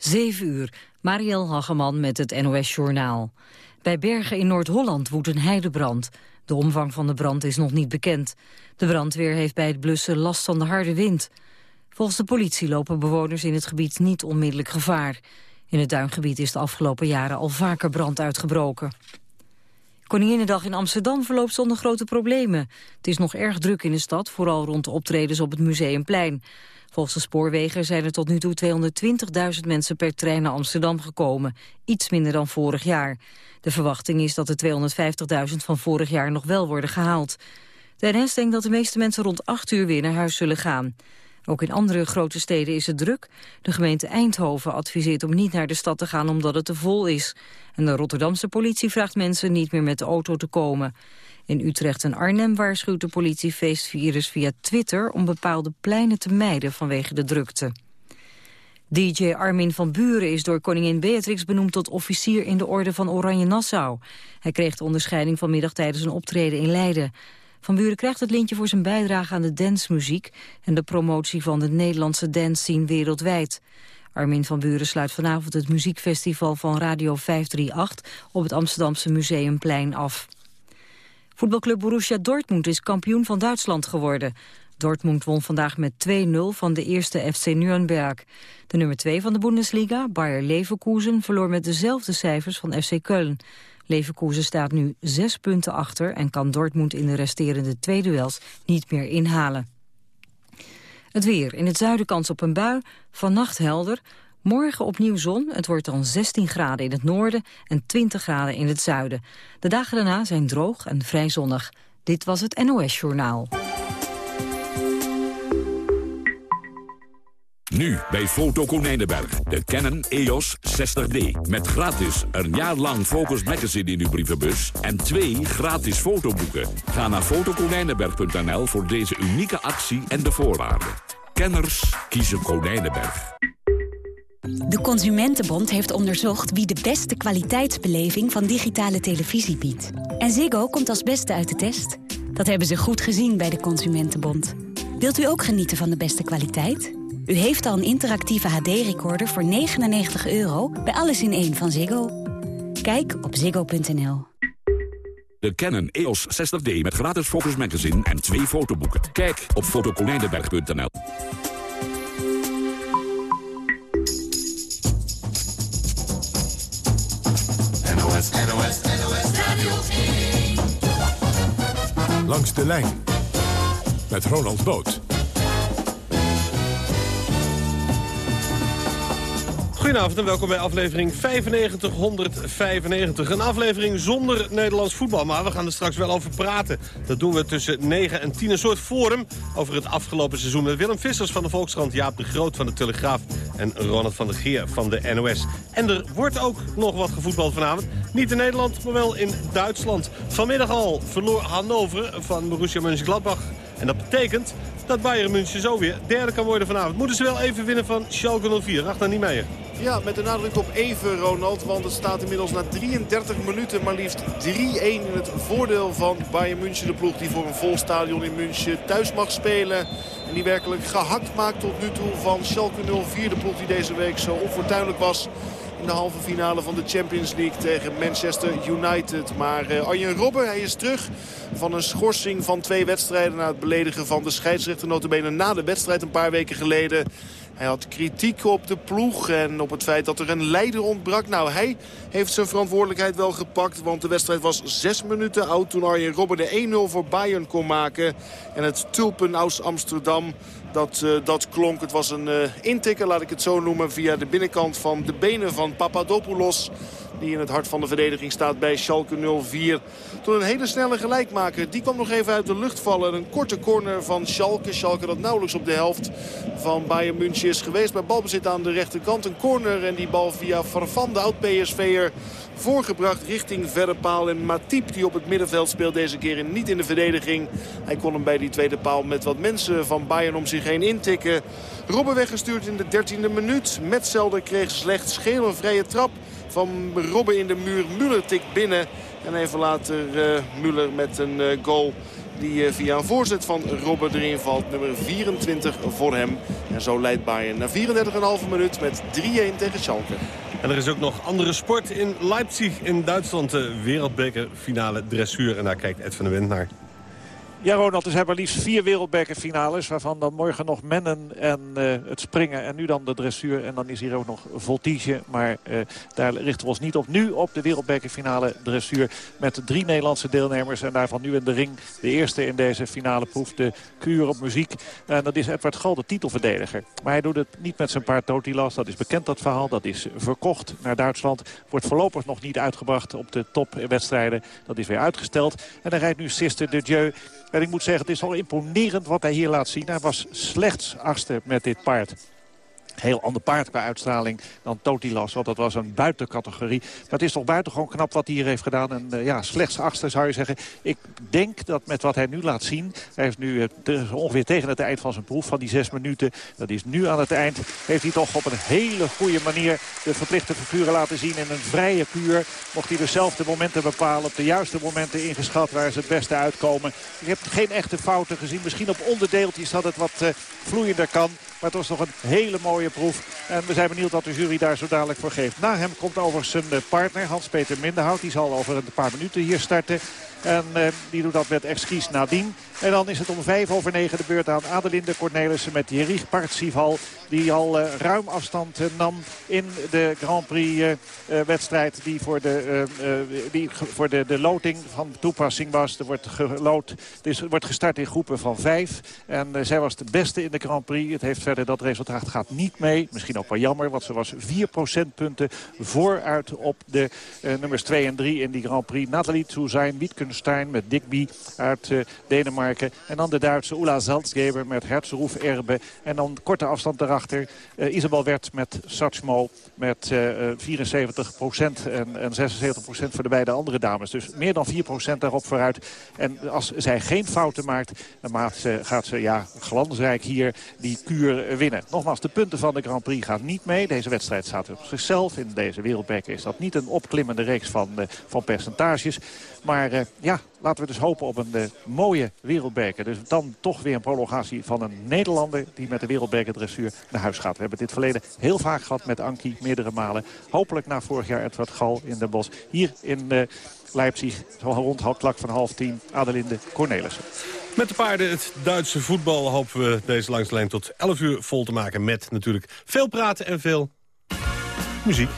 7 uur, Mariel Hageman met het NOS Journaal. Bij Bergen in Noord-Holland woedt een heidebrand. De omvang van de brand is nog niet bekend. De brandweer heeft bij het blussen last van de harde wind. Volgens de politie lopen bewoners in het gebied niet onmiddellijk gevaar. In het duingebied is de afgelopen jaren al vaker brand uitgebroken. Koninginnedag in Amsterdam verloopt zonder grote problemen. Het is nog erg druk in de stad, vooral rond de optredens op het Museumplein. Volgens de spoorwegen zijn er tot nu toe 220.000 mensen per trein naar Amsterdam gekomen. Iets minder dan vorig jaar. De verwachting is dat de 250.000 van vorig jaar nog wel worden gehaald. De NS denkt dat de meeste mensen rond 8 uur weer naar huis zullen gaan. Ook in andere grote steden is het druk. De gemeente Eindhoven adviseert om niet naar de stad te gaan omdat het te vol is. En de Rotterdamse politie vraagt mensen niet meer met de auto te komen. In Utrecht en Arnhem waarschuwt de politie feestvirus via Twitter... om bepaalde pleinen te mijden vanwege de drukte. DJ Armin van Buren is door koningin Beatrix benoemd tot officier in de orde van Oranje Nassau. Hij kreeg de onderscheiding vanmiddag tijdens een optreden in Leiden. Van Buren krijgt het lintje voor zijn bijdrage aan de dancemuziek... en de promotie van de Nederlandse dance scene wereldwijd. Armin van Buren sluit vanavond het muziekfestival van Radio 538... op het Amsterdamse Museumplein af. Voetbalclub Borussia Dortmund is kampioen van Duitsland geworden. Dortmund won vandaag met 2-0 van de eerste FC Nürnberg. De nummer 2 van de Bundesliga, Bayer Leverkusen, verloor met dezelfde cijfers van FC Köln. Leverkusen staat nu zes punten achter en kan Dortmund in de resterende twee duels niet meer inhalen. Het weer. In het zuiden kans op een bui. Vannacht helder. Morgen opnieuw zon. Het wordt dan 16 graden in het noorden en 20 graden in het zuiden. De dagen daarna zijn droog en vrij zonnig. Dit was het NOS Journaal. Nu bij Foto Konijnenberg. De Canon EOS 60D. Met gratis een jaar lang Focus Magazine in uw brievenbus. En twee gratis fotoboeken. Ga naar fotokonijnenberg.nl voor deze unieke actie en de voorwaarden. Kenners kiezen Konijnenberg. De Consumentenbond heeft onderzocht wie de beste kwaliteitsbeleving van digitale televisie biedt. En Ziggo komt als beste uit de test. Dat hebben ze goed gezien bij de Consumentenbond. Wilt u ook genieten van de beste kwaliteit? U heeft al een interactieve HD-recorder voor 99 euro bij Alles in één van Ziggo. Kijk op ziggo.nl. De Canon EOS 60D met gratis Focus Magazine en twee fotoboeken. Kijk op fotoconijnenberg.nl. NOS, NOS, NOS Radio 1. Langs de lijn met Ronald Boot. Goedenavond en welkom bij aflevering 9595. Een aflevering zonder Nederlands voetbal, maar we gaan er straks wel over praten. Dat doen we tussen 9 en 10. Een soort forum over het afgelopen seizoen met Willem Vissers van de Volkskrant... Jaap de Groot van de Telegraaf en Ronald van der Geer van de NOS. En er wordt ook nog wat gevoetbald vanavond. Niet in Nederland, maar wel in Duitsland. Vanmiddag al verloor Hannover van Borussia Mönchengladbach. En dat betekent dat Bayern München zo weer derde kan worden vanavond. Moeten ze wel even winnen van Schalke 04. Achter niet mee. Ja, met de nadruk op even, Ronald. Want het staat inmiddels na 33 minuten maar liefst 3-1 in het voordeel van Bayern München. De ploeg die voor een vol stadion in München thuis mag spelen. En die werkelijk gehakt maakt tot nu toe van Schalke 04. De ploeg die deze week zo onfortuinlijk was in de halve finale van de Champions League tegen Manchester United. Maar uh, Arjen Robben, hij is terug van een schorsing van twee wedstrijden... na het beledigen van de scheidsrechter notabene na de wedstrijd een paar weken geleden. Hij had kritiek op de ploeg en op het feit dat er een leider ontbrak. Nou, hij heeft zijn verantwoordelijkheid wel gepakt. Want de wedstrijd was zes minuten oud toen Arjen Robben de 1-0 voor Bayern kon maken. En het Tulpen aus Amsterdam dat, uh, dat klonk. Het was een uh, intikker, laat ik het zo noemen, via de binnenkant van de benen van Papadopoulos. Die in het hart van de verdediging staat bij Schalke 04. Toen een hele snelle gelijkmaker. Die kwam nog even uit de lucht vallen. Een korte corner van Schalke. Schalke dat nauwelijks op de helft van Bayern München is geweest. Bij balbezit aan de rechterkant een corner. En die bal via Farfan, de oud-PSV'er, voorgebracht richting verre paal. En Matip die op het middenveld speelt deze keer niet in de verdediging. Hij kon hem bij die tweede paal met wat mensen van Bayern om zich heen intikken. Robben weggestuurd in de 13e minuut. Metzelder kreeg slechts gele vrije trap van Robben in de muur. Muller tikt binnen. En even later uh, Muller met een uh, goal Die via een voorzet van Robben erin valt. Nummer 24 voor hem. En zo leidt Bayern na 34,5 minuut met 3-1 tegen Schalke. En er is ook nog andere sport in Leipzig in Duitsland. De wereldbekerfinale dressuur. En daar kijkt Ed van der Wind naar. Ja, Ronald, zijn maar liefst vier wereldbekerfinales... waarvan dan morgen nog mennen en uh, het springen en nu dan de dressuur. En dan is hier ook nog voltige, maar uh, daar richten we ons niet op. Nu op de wereldbekerfinale dressuur met drie Nederlandse deelnemers... en daarvan nu in de ring de eerste in deze finale proef, de kuur op muziek. En dat is Edward Gal, de titelverdediger. Maar hij doet het niet met zijn paard Totilas, dat is bekend dat verhaal. Dat is verkocht naar Duitsland. Wordt voorlopig nog niet uitgebracht op de topwedstrijden. Dat is weer uitgesteld. En dan rijdt nu Sister de Dieu en ik moet zeggen, het is al imponerend wat hij hier laat zien. Hij was slechts achtste met dit paard heel ander paard qua uitstraling dan Totilas. Want dat was een buitencategorie. Maar het is toch buitengewoon knap wat hij hier heeft gedaan. En uh, ja, slechts achtste zou je zeggen. Ik denk dat met wat hij nu laat zien... Hij heeft nu uh, ongeveer tegen het eind van zijn proef van die zes minuten. Dat is nu aan het eind. Heeft hij toch op een hele goede manier de verplichte figuren laten zien. In een vrije kuur mocht hij dus zelf de momenten bepalen. Op de juiste momenten ingeschat waar ze het beste uitkomen. Ik heb geen echte fouten gezien. Misschien op onderdeeltjes dat het wat uh, vloeiender kan. Maar het was nog een hele mooie proef. En we zijn benieuwd wat de jury daar zo dadelijk voor geeft. Na hem komt over zijn partner Hans-Peter Minderhout. Die zal over een paar minuten hier starten. En uh, die doet dat met excuus nadien. En dan is het om vijf over negen de beurt aan Adelinde Cornelissen met Jerich Partsival. Die al uh, ruim afstand uh, nam in de Grand Prix wedstrijd die voor, de, die voor de, de loting van toepassing was. Er wordt geloot, dus wordt gestart in groepen van vijf. En zij was de beste in de Grand Prix. Het heeft verder dat resultaat gaat niet mee. Misschien ook wel jammer, want ze was 4 procentpunten vooruit op de nummers 2 en 3 in die Grand Prix. Nathalie Touzijn, Wietken Stein met Digby uit uh, Denemarken. En dan de Duitse Ula Zaltzgeber met Herzroef Erbe. En dan korte afstand daarachter uh, Isabel Wert met Satchmo met uh, 74 en, en 76% voor de beide andere dames. Dus meer dan 4% daarop vooruit. En als zij geen fouten maakt, dan ze, gaat ze ja, glansrijk hier die kuur winnen. Nogmaals, de punten van de Grand Prix gaan niet mee. Deze wedstrijd staat op zichzelf. In deze wereldbeker is dat niet een opklimmende reeks van, van percentages. Maar uh, ja, laten we dus hopen op een uh, mooie wereldbeker. Dus dan toch weer een prolongatie van een Nederlander... die met de wereldbekerdressuur naar huis gaat. We hebben dit verleden heel vaak gehad met Ankie, meerdere malen. Hopelijk na vorig jaar Edward Gal in Den Bosch. Hier in uh, Leipzig, zo rond klak van half tien, Adelinde Cornelissen. Met de paarden het Duitse voetbal hopen we deze langslijn tot 11 uur vol te maken. Met natuurlijk veel praten en veel muziek.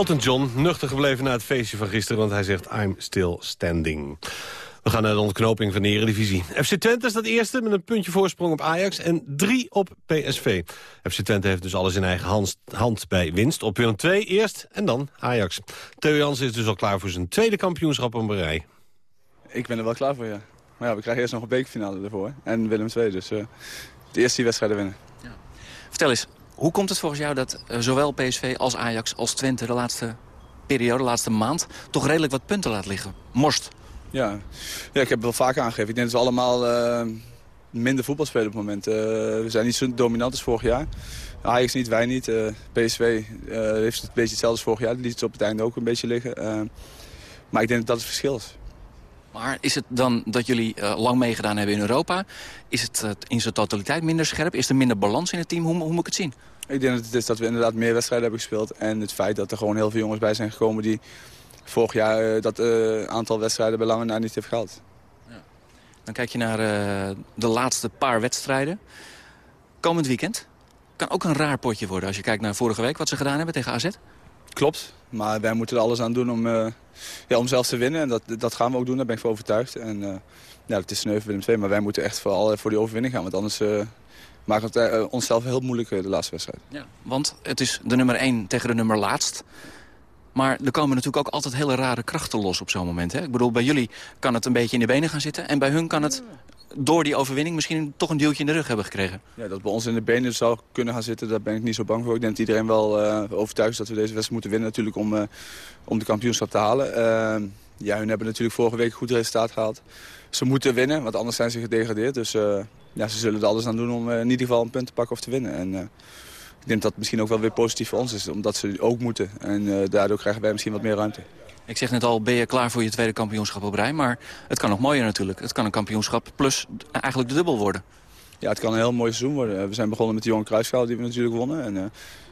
Elton John, nuchter gebleven na het feestje van gisteren... want hij zegt I'm still standing. We gaan naar de ontknoping van de Eredivisie. FC Twente staat eerste met een puntje voorsprong op Ajax en drie op PSV. FC Twente heeft dus alles in eigen hand, hand bij winst. Op Willem 2 eerst en dan Ajax. Theo Jans is dus al klaar voor zijn tweede kampioenschap op een rij. Ik ben er wel klaar voor, ja. Maar ja, we krijgen eerst nog een bekerfinale ervoor. En Willem 2, dus uh, de eerste die wedstrijden winnen. Ja. Vertel eens, hoe komt het volgens jou dat uh, zowel PSV als Ajax als Twente de laatste periode, de laatste maand... toch redelijk wat punten laat liggen? Morst. Ja. ja, ik heb het wel vaak aangegeven. Ik denk dat we allemaal uh, minder voetbal spelen op het moment. we zijn niet zo dominant als vorig jaar. Ajax niet, wij niet. PSV heeft het een beetje hetzelfde als vorig jaar. Die liet het op het einde ook een beetje liggen. maar ik denk dat dat het verschil is. Maar is het dan dat jullie uh, lang meegedaan hebben in Europa? Is het uh, in zijn totaliteit minder scherp? Is er minder balans in het team? Hoe, hoe moet ik het zien? Ik denk dat het is dat we inderdaad meer wedstrijden hebben gespeeld. En het feit dat er gewoon heel veel jongens bij zijn gekomen... die vorig jaar uh, dat aantal wedstrijden bij lange na niet heeft gehad. Ja. Dan kijk je naar de laatste paar wedstrijden. Komend weekend kan ook een raar potje worden... als je kijkt naar vorige week wat ze gedaan hebben tegen AZ. Klopt, maar wij moeten er alles aan doen om, uh, ja, om zelf te winnen. En dat, dat gaan we ook doen, daar ben ik voor overtuigd. En uh, ja, het is sneu Willem II, maar wij moeten echt vooral voor die overwinning gaan. Want anders maakt het onszelf heel moeilijk de laatste wedstrijd. Ja, want het is de nummer 1 tegen de nummer laatst. Maar er komen natuurlijk ook altijd hele rare krachten los op zo'n moment. Hè? Ik bedoel, bij jullie kan het een beetje in de benen gaan zitten... en bij hun kan het door die overwinning misschien toch een duwtje in de rug hebben gekregen. Ja, dat bij ons in de benen zou kunnen gaan zitten, daar ben ik niet zo bang voor. Ik denk dat iedereen wel uh, overtuigd is dat we deze wedstrijd moeten winnen natuurlijk om, uh, om de kampioenschap te halen. Uh, ja, hun hebben natuurlijk vorige week een goed resultaat gehaald. Ze moeten winnen, want anders zijn ze gedegradeerd. Dus ja, ze zullen er alles aan doen om in ieder geval een punt te pakken of te winnen. En, ik denk dat het misschien ook wel weer positief voor ons is, omdat ze ook moeten. En daardoor krijgen wij misschien wat meer ruimte. Ik zeg net al, ben je klaar voor je tweede kampioenschap op rij. Maar het kan nog mooier natuurlijk. Het kan een kampioenschap plus eigenlijk de dubbel worden. Ja, het kan een heel mooi seizoen worden. We zijn begonnen met de Jonge Kruisschaal die we natuurlijk wonnen. En uh,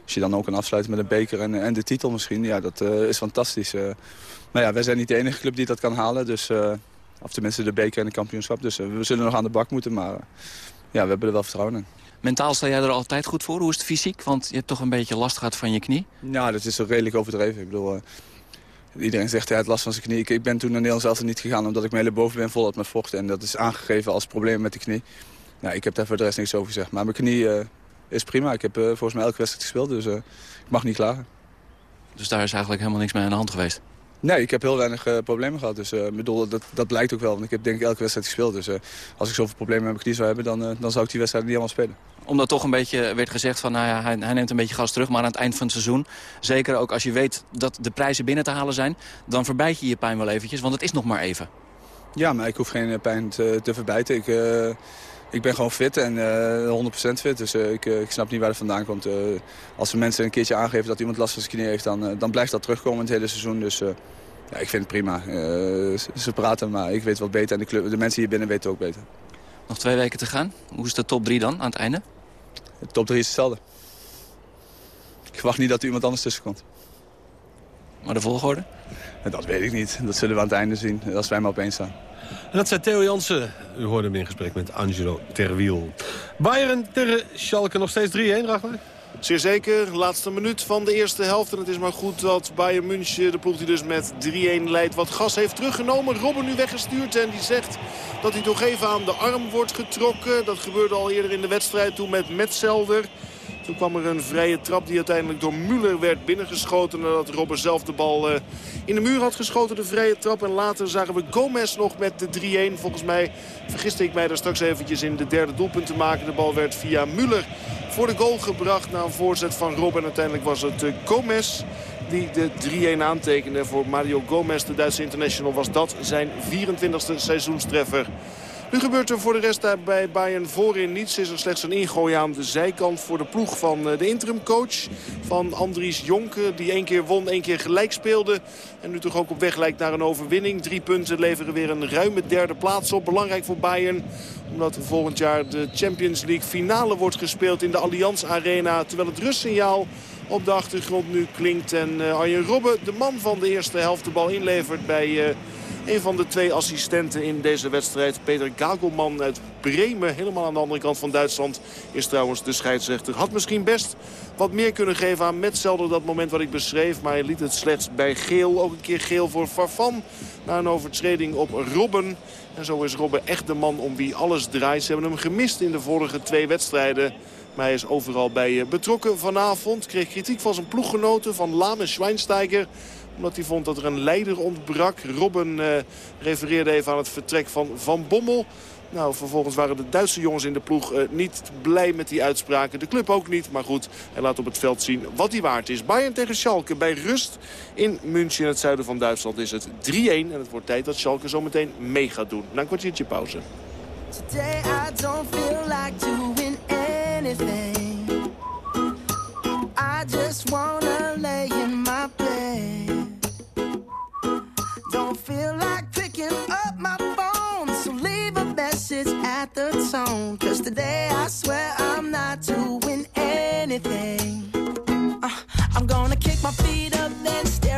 als je dan ook kan afsluiten met een beker en, en de titel misschien, ja, dat uh, is fantastisch. Maar ja, wij zijn niet de enige club die dat kan halen. Dus, of tenminste de beker en de kampioenschap. Dus we zullen nog aan de bak moeten, maar ja, we hebben er wel vertrouwen in. Mentaal sta jij er altijd goed voor? Hoe is het fysiek? Want je hebt toch een beetje last gehad van je knie? Ja, dat is redelijk overdreven. Ik bedoel, Iedereen zegt hij had last van zijn knie. Ik, ben toen naar Nederland zelf niet gegaan omdat ik mijn hele bovenbeen vol had met vocht. En dat is aangegeven als probleem met de knie. Nou, ik heb daar voor de rest niks over gezegd. Maar mijn knie uh, is prima. Ik heb uh, volgens mij elke wedstrijd gespeeld, dus ik mag niet klagen. Dus daar is eigenlijk helemaal niks mee aan de hand geweest? Nee, ik heb heel weinig problemen gehad. Dus bedoel, dat, dat blijkt ook wel. Want ik heb denk ik elke wedstrijd gespeeld. Dus als ik zoveel problemen met mijn knie zou hebben, dan, dan zou ik die wedstrijd niet allemaal spelen omdat toch een beetje werd gezegd van nou ja, hij, hij, neemt een beetje gas terug. Maar aan het eind van het seizoen, zeker ook als je weet dat de prijzen binnen te halen zijn... dan verbijt je je pijn wel eventjes, want het is nog maar even. Ja, maar ik hoef geen eh, pijn te, te verbijten. Ik, ik ben gewoon fit en uh, 100% fit. Dus uh, ik, ik, snap niet waar het vandaan komt. als de mensen een keertje aangeven dat iemand last van zijn knie heeft... dan, dan blijft dat terugkomen het hele seizoen. Dus ja, ik vind het prima. ze praten, maar ik weet wat beter. En de, club, de mensen hier binnen weten ook beter. Nog twee weken te gaan. Hoe is de top 3 dan aan het einde? De top 3 is hetzelfde. Ik verwacht niet dat er iemand anders tussen komt. Maar de volgorde? Dat weet ik niet. Dat zullen we aan het einde zien, als wij maar opeens staan. En dat zei Theo Jansen. U hoorde hem in gesprek met Angelo Terwiel. Bayern tegen Schalke nog steeds 3-1, Ragnar? Zeer zeker. Laatste minuut van de eerste helft. En het is maar goed dat Bayern München, de ploeg die dus met 3-1 leidt, wat gas heeft teruggenomen. Robben nu weggestuurd en die zegt dat hij toch even aan de arm wordt getrokken. Dat gebeurde al eerder in de wedstrijd toen met Metzelder. Toen kwam er een vrije trap die uiteindelijk door Müller werd binnengeschoten. Nadat Robben zelf de bal eh, in de muur had geschoten, de vrije trap. En later zagen we Gomez nog met de 3-1. Volgens mij vergiste ik mij daar straks eventjes in de derde doelpunt te maken. De bal werd via Müller voor de goal gebracht na een voorzet van Robben. En uiteindelijk was het uh, Gomez die de 3-1 aantekende. Voor Mario Gomez, de Duitse international, was dat zijn 24e seizoenstreffer. Nu gebeurt er voor de rest daar bij Bayern voorin niets. Is er slechts een ingooi aan de zijkant voor de ploeg van eh, de interimcoach. Van Andries Jonke, die één keer won, één keer gelijk speelde. En nu toch ook op weg lijkt naar een overwinning. Drie punten leveren weer een ruime derde plaats op. Belangrijk voor Bayern, omdat volgend jaar de Champions League finale wordt gespeeld in de Allianz Arena. Terwijl het rustsignaal op de achtergrond nu klinkt. En uh, Arjen Robben, de man van de eerste helft, de bal inlevert bij... Een van de twee assistenten in deze wedstrijd, Peter Gagelman uit Bremen... helemaal aan de andere kant van Duitsland, is trouwens de scheidsrechter. Had misschien best wat meer kunnen geven aan Metzelder dat moment wat ik beschreef. Maar hij liet het slechts bij geel. Ook een keer geel voor Farfan. Na een overtreding op Robben. En zo is Robben echt de man om wie alles draait. Ze hebben hem gemist in de vorige twee wedstrijden. Maar hij is overal bij betrokken vanavond. Kreeg kritiek van zijn ploeggenoten van Laam en Schweinsteiger omdat hij vond dat er een leider ontbrak. Robben eh, refereerde even aan het vertrek van Van Bommel. Nou, vervolgens waren de Duitse jongens in de ploeg uh, niet blij met die uitspraken. De club ook niet, maar goed, hij laat op het veld zien wat hij waard is. Bayern tegen Schalke bij rust in München, in het zuiden van Duitsland, is het 3-1. En het wordt tijd dat Schalke zometeen mee gaat doen. Na een kwartiertje pauze. Today I don't feel like doing anything. I just wanna lay in my bed. Feel like picking up my phone, so leave a message at the tone. Cause today I swear I'm not doing anything. Uh, I'm gonna kick my feet up, then stare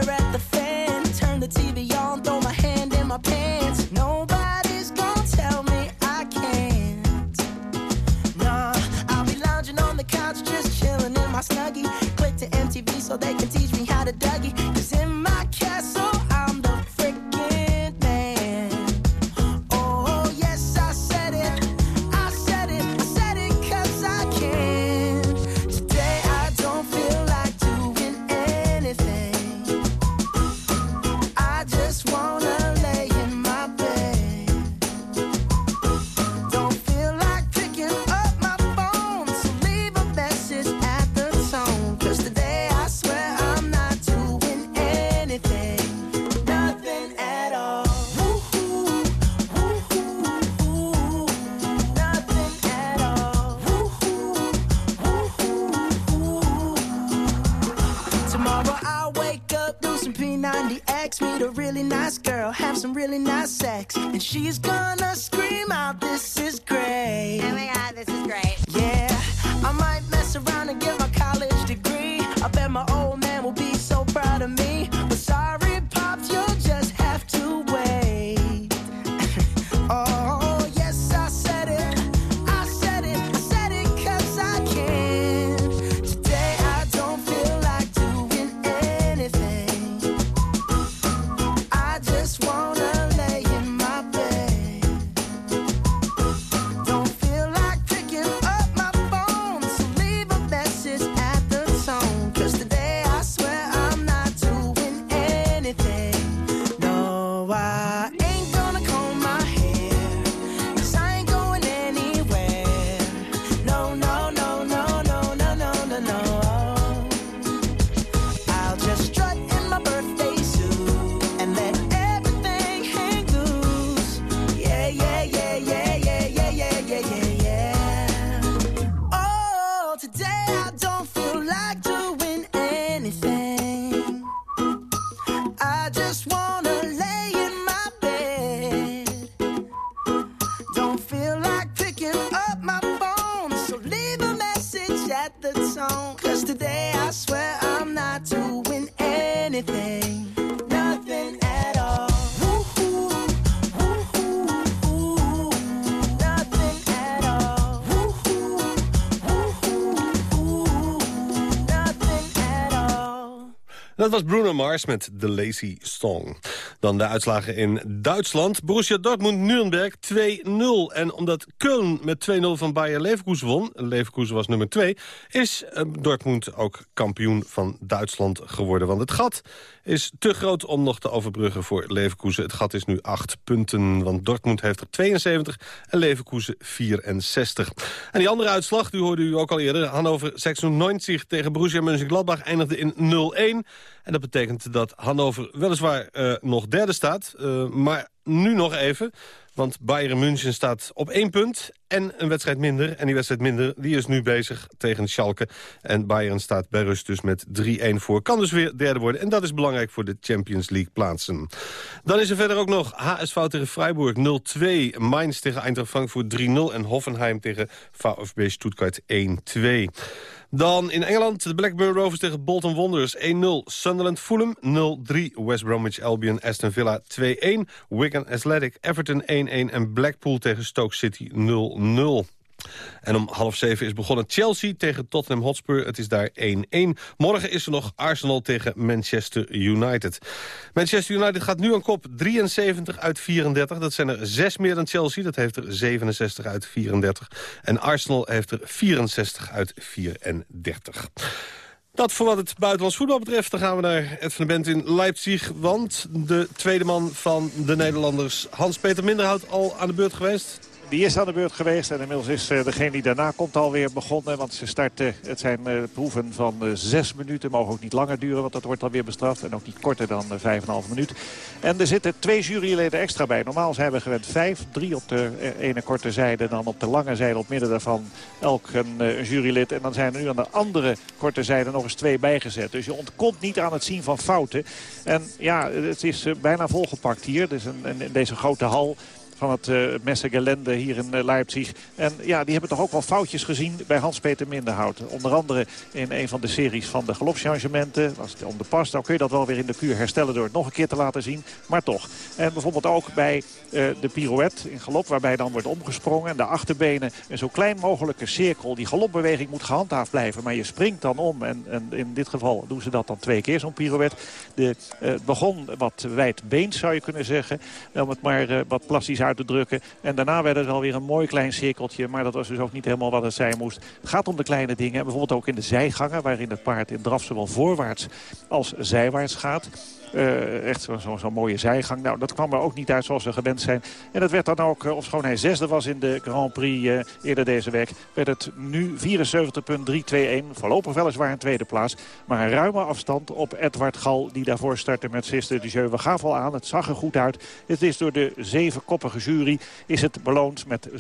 Dat was Bruno Mars met The Lazy Song. Dan de uitslagen in Duitsland. Borussia Dortmund-Nuremberg 2-0. En omdat Köln met 2-0 van Bayer Leverkusen won... Leverkusen was nummer 2... is eh, Dortmund ook kampioen van Duitsland geworden. Want het gat is te groot om nog te overbruggen voor Leverkusen. Het gat is nu 8 punten, want Dortmund heeft er 72 en Leverkusen 64. En die andere uitslag, die hoorde u ook al eerder... Hannover 96 tegen Borussia Mönchengladbach eindigde in 0-1... En dat betekent dat Hannover weliswaar uh, nog derde staat. Uh, maar nu nog even. Want Bayern München staat op één punt en een wedstrijd minder. En die wedstrijd minder die is nu bezig tegen Schalke. En Bayern staat bij rust dus met 3-1 voor. Kan dus weer derde worden. En dat is belangrijk voor de Champions League plaatsen. Dan is er verder ook nog HSV tegen Freiburg 0-2. Mainz tegen Eintracht Frankfurt 3-0. En Hoffenheim tegen VfB Stuttgart 1-2. Dan in Engeland de Blackburn Rovers tegen Bolton Wanderers 1-0. Sunderland Fulham 0-3. West Bromwich Albion Aston Villa 2-1. Wigan Athletic Everton 1-1. En Blackpool tegen Stoke City 0-0. En om half zeven is begonnen Chelsea tegen Tottenham Hotspur. Het is daar 1-1. Morgen is er nog Arsenal tegen Manchester United. Manchester United gaat nu aan kop 73 uit 34. Dat zijn er zes meer dan Chelsea. Dat heeft er 67 uit 34. En Arsenal heeft er 64 uit 34. Dat voor wat het buitenlands voetbal betreft. Dan gaan we naar Ed van de Bent in Leipzig. Want de tweede man van de Nederlanders, Hans-Peter Minderhout, al aan de beurt geweest. Die is aan de beurt geweest en inmiddels is eh, degene die daarna komt alweer begonnen. Want ze starten, het zijn uh, proeven van uh, zes minuten. Mogen ook niet langer duren, want dat wordt dan weer bestraft. En ook niet korter dan vijf en een half minuut. En er zitten twee juryleden extra bij. Normaal zijn we gewend vijf. Drie op de ene korte zijde, dan op de lange zijde, op midden daarvan elk een, jurylid. En dan zijn er nu aan de andere korte zijde nog eens twee bijgezet. Dus je ontkomt niet aan het zien van fouten. En ja, het is bijna volgepakt hier. Dus een, een, deze grote hal van het uh, Messegelände hier in uh, Leipzig. En ja, die hebben toch ook wel foutjes gezien bij Hans-Peter Minderhout. Onder andere in een van de series van de galopchangementen. Als het om de pas, dan kun je dat wel weer in de kuur herstellen door het nog een keer te laten zien. Maar toch. En bijvoorbeeld ook bij uh, de pirouette in galop, waarbij dan wordt omgesprongen. En de achterbenen een zo klein mogelijke cirkel. Die galopbeweging moet gehandhaafd blijven, maar je springt dan om. En, en in dit geval doen ze dat dan twee keer, zo'n pirouette. De, begon wat wijdbeens, zou je kunnen zeggen. Om het maar wat plastisch uit te drukken. En daarna werd het alweer een mooi klein cirkeltje. Maar dat was dus ook niet helemaal wat het zijn moest. Het gaat om de kleine dingen. Bijvoorbeeld ook in de zijgangen. Waarin het paard in draf zowel voorwaarts als zijwaarts gaat. Uh, echt zo'n zo, zo mooie zijgang. Nou, dat kwam er ook niet uit zoals we gewend zijn. En dat werd dan ook, uh, ofschoon hij zesde was in de Grand Prix uh, eerder deze week... werd het nu 74.321. Voorlopig weliswaar een tweede plaats. Maar een ruime afstand op Edward Gal... die daarvoor startte met Sister de Jeu. We gaven al aan, het zag er goed uit. Het is door de zevenkoppige jury is het beloond met 77.393.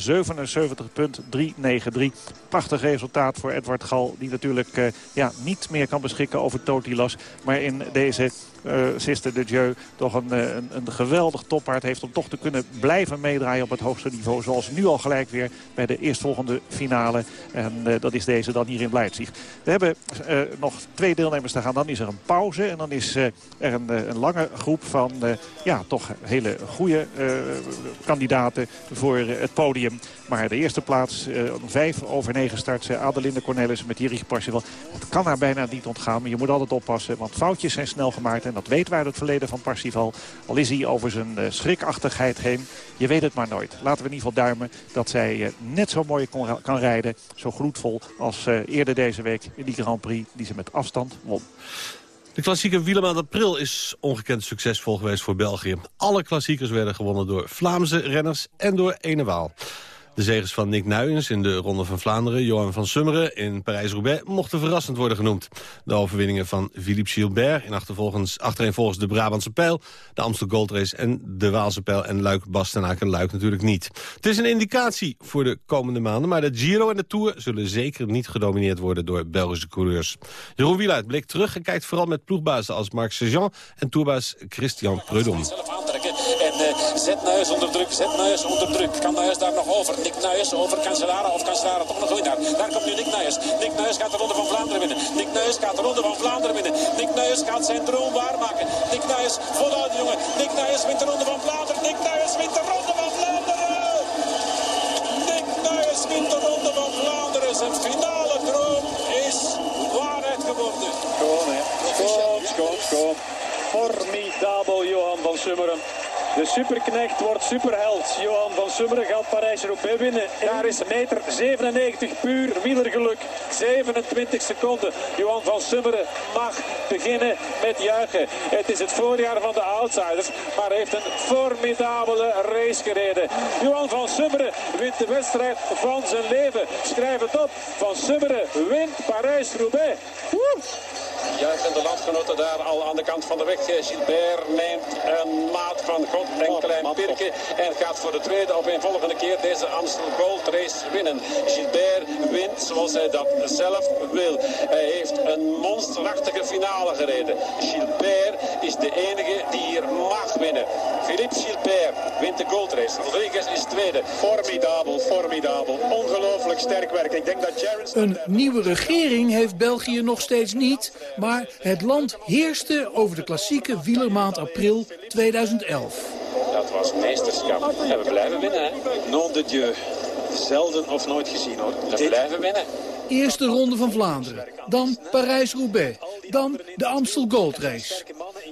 Prachtig resultaat voor Edward Gal... die natuurlijk ja, niet meer kan beschikken over Totilas. Maar in deze uh, Sister de Dieu toch een, een, een, geweldig toppaard heeft... om toch te kunnen blijven meedraaien op het hoogste niveau. Zoals nu al gelijk weer bij de eerstvolgende finale. En uh, dat is deze dan hier in Leipzig. We hebben nog twee deelnemers te gaan. Dan is er een pauze en dan is er een, een, lange groep van ja, toch hele goede kandidaten voor het podium. Maar de eerste plaats, om vijf over negen start Adelinde Cornelis met Jiri Parsifal. Het kan haar bijna niet ontgaan, maar je moet altijd oppassen. Want foutjes zijn snel gemaakt en dat weten wij uit het verleden van Parsifal. Al is hij over zijn uh, schrikachtigheid heen. Je weet het maar nooit. Laten we in ieder geval duimen dat zij uh, net zo mooi kan rijden. Zo gloedvol als uh, eerder deze week in die Grand Prix die ze met afstand won. De klassieke Wielemaand April is ongekend succesvol geweest voor België. Alle klassiekers werden gewonnen door Vlaamse renners en door Enewaal. De zegers van Nick Nuyens in de Ronde van Vlaanderen... Johan van Summeren in Parijs-Roubaix mochten verrassend worden genoemd. De overwinningen van Philippe Gilbert in achtervolgens, achtereenvolgens de Brabantse Pijl... de Amstel Gold Race en de Waalse Pijl en Luik Bastenaken Luik natuurlijk niet. Het is een indicatie voor de komende maanden... maar de Giro en de Tour zullen zeker niet gedomineerd worden door Belgische coureurs. Jeroen Wieluid blikt terug en kijkt vooral met ploegbazen als Marc Sejean... en tourbaas Christian Prudhomme. Zet Nuis onder druk, zet Nuis onder druk. Kan Nuis daar nog over? Nick Nuis over Cancellara of Cancellara toch nog nooit daar. Komt nu Nick Nuis. Nick Nuis gaat de Ronde van Vlaanderen winnen. Nick Nuis gaat de Ronde van Vlaanderen winnen. Nick Nuis gaat zijn droom waarmaken. Nick Nuis, voluit jongen. Nick Nuis wint de Ronde van Vlaanderen. Nick Nuis wint de Ronde van Vlaanderen. Nick Nuis wint de Ronde van Vlaanderen. Zijn finale droom is waarheid geworden. Gewoon hè. Schoon, schoon, schoon. Formidabel Johan van Summeren. De superknecht wordt superheld. Johan van Summeren gaat Parijs-Roubaix winnen. Daar is meter 97 puur wielergeluk. 27 seconden. Johan van Summeren mag beginnen met juichen. Het is het voorjaar van de outsiders, maar heeft een formidabele race gereden. Johan van Summeren wint de wedstrijd van zijn leven. Schrijf het op. Van Summeren wint Parijs-Roubaix. Juichende landgenoten daar al aan de kant van de weg. Gilbert neemt een maat van God en Klein Pirke. En gaat voor de tweede op een volgende keer deze Amstel Gold Race winnen. Gilbert wint zoals hij dat zelf wil. Hij heeft een monsterachtige finale gereden. Gilbert is de enige die hier mag winnen. Philippe Gilbert wint de Gold Race. Rodriguez is tweede. Formidabel, formidabel. Ongelooflijk sterk werk. Ik denk dat Jaron... Een nieuwe regering heeft België nog steeds niet, maar het land heerste over de klassieke wielermaand april 2011. Dat was meesterschap. En we blijven winnen, hè? Nom de Dieu. Zelden of nooit gezien, hoor. We blijven winnen. Eerste ronde van Vlaanderen, dan Parijs-Roubaix, dan de Amstel Gold Race.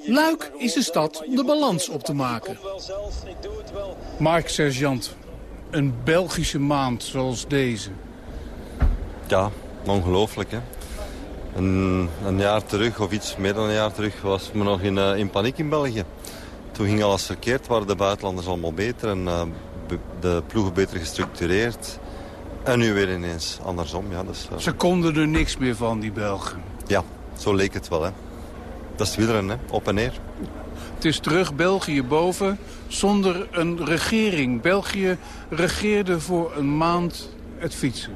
Luik is de stad om de balans op te maken. Mark Sergeant, een Belgische maand zoals deze. Ja, ongelooflijk hè. Een, een, jaar terug, of iets meer dan een jaar terug, was men nog in, uh, in paniek in België. Toen ging alles verkeerd, waren de buitenlanders allemaal beter en uh, de ploegen beter gestructureerd. En nu weer ineens andersom. Ja, dus, uh... Ze konden er niks meer van, die Belgen. Ja, zo leek het wel. Hè. Dat is wielrennen, hè? op en neer. Het is terug België boven, zonder een regering. België regeerde voor een maand het fietsen.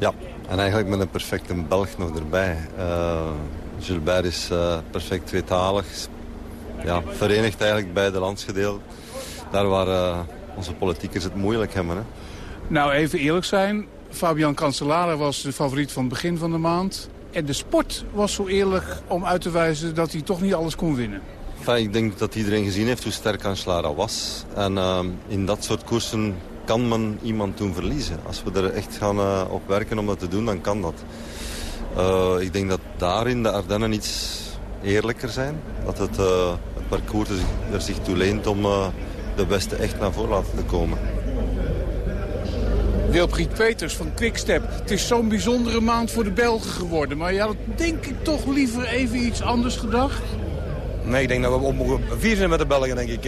Ja, en eigenlijk met een perfecte Belg nog erbij. Uh, Gilbert is uh, perfect tweetalig. Ja, verenigt eigenlijk beide landsgedeelten. Daar waar uh, onze politiekers het moeilijk hebben. Hè. Nou, even eerlijk zijn. Fabian Cancellara was de favoriet van het begin van de maand. En de sport was zo eerlijk om uit te wijzen dat hij toch niet alles kon winnen. Enfin, ik denk dat iedereen gezien heeft hoe sterk Cancellara was. En uh, in dat soort koersen kan men iemand doen verliezen. Als we er echt gaan uh, op werken om dat te doen, dan kan dat. Uh, ik denk dat daar in de Ardennen iets eerlijker zijn. Dat het, uh, het parcours er zich toe leent om de beste echt naar voren laten komen. Wilfried Peters van Quickstep. Het is zo'n bijzondere maand voor de Belgen geworden. Maar je had denk ik toch liever even iets anders gedacht? Nee, ik denk dat we op mogen vieren met de Belgen, denk ik.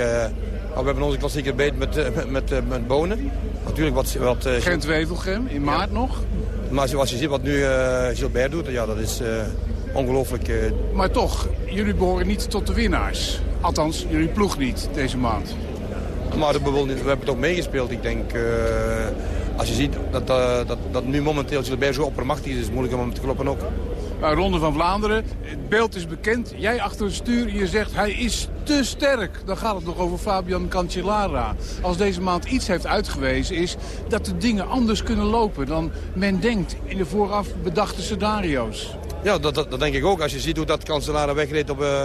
Uh, we hebben onze klassieker beet met, met, met, met, bonen. Natuurlijk wat... wat uh, Gent-Wevelgem, in maart ja. nog. Maar zoals je ziet wat nu uh, Gilbert doet, ja, dat is ongelooflijk. Maar toch, jullie behoren niet tot de winnaars. Althans, jullie ploeg niet deze maand. Maar we hebben het ook meegespeeld. Ik denk, als je ziet dat, dat, dat nu momenteel Gilbert zo oppermachtig is, is het moeilijk om hem te kloppen ook. Ronde van Vlaanderen, het beeld is bekend. Jij achter het stuur, je zegt hij is te sterk. Dan gaat het nog over Fabian Cancellara. Als deze maand iets heeft uitgewezen is dat de dingen anders kunnen lopen dan men denkt in de vooraf bedachte scenario's. Ja, dat, dat, denk ik ook. Als je ziet hoe dat Cancellara wegreed op, uh,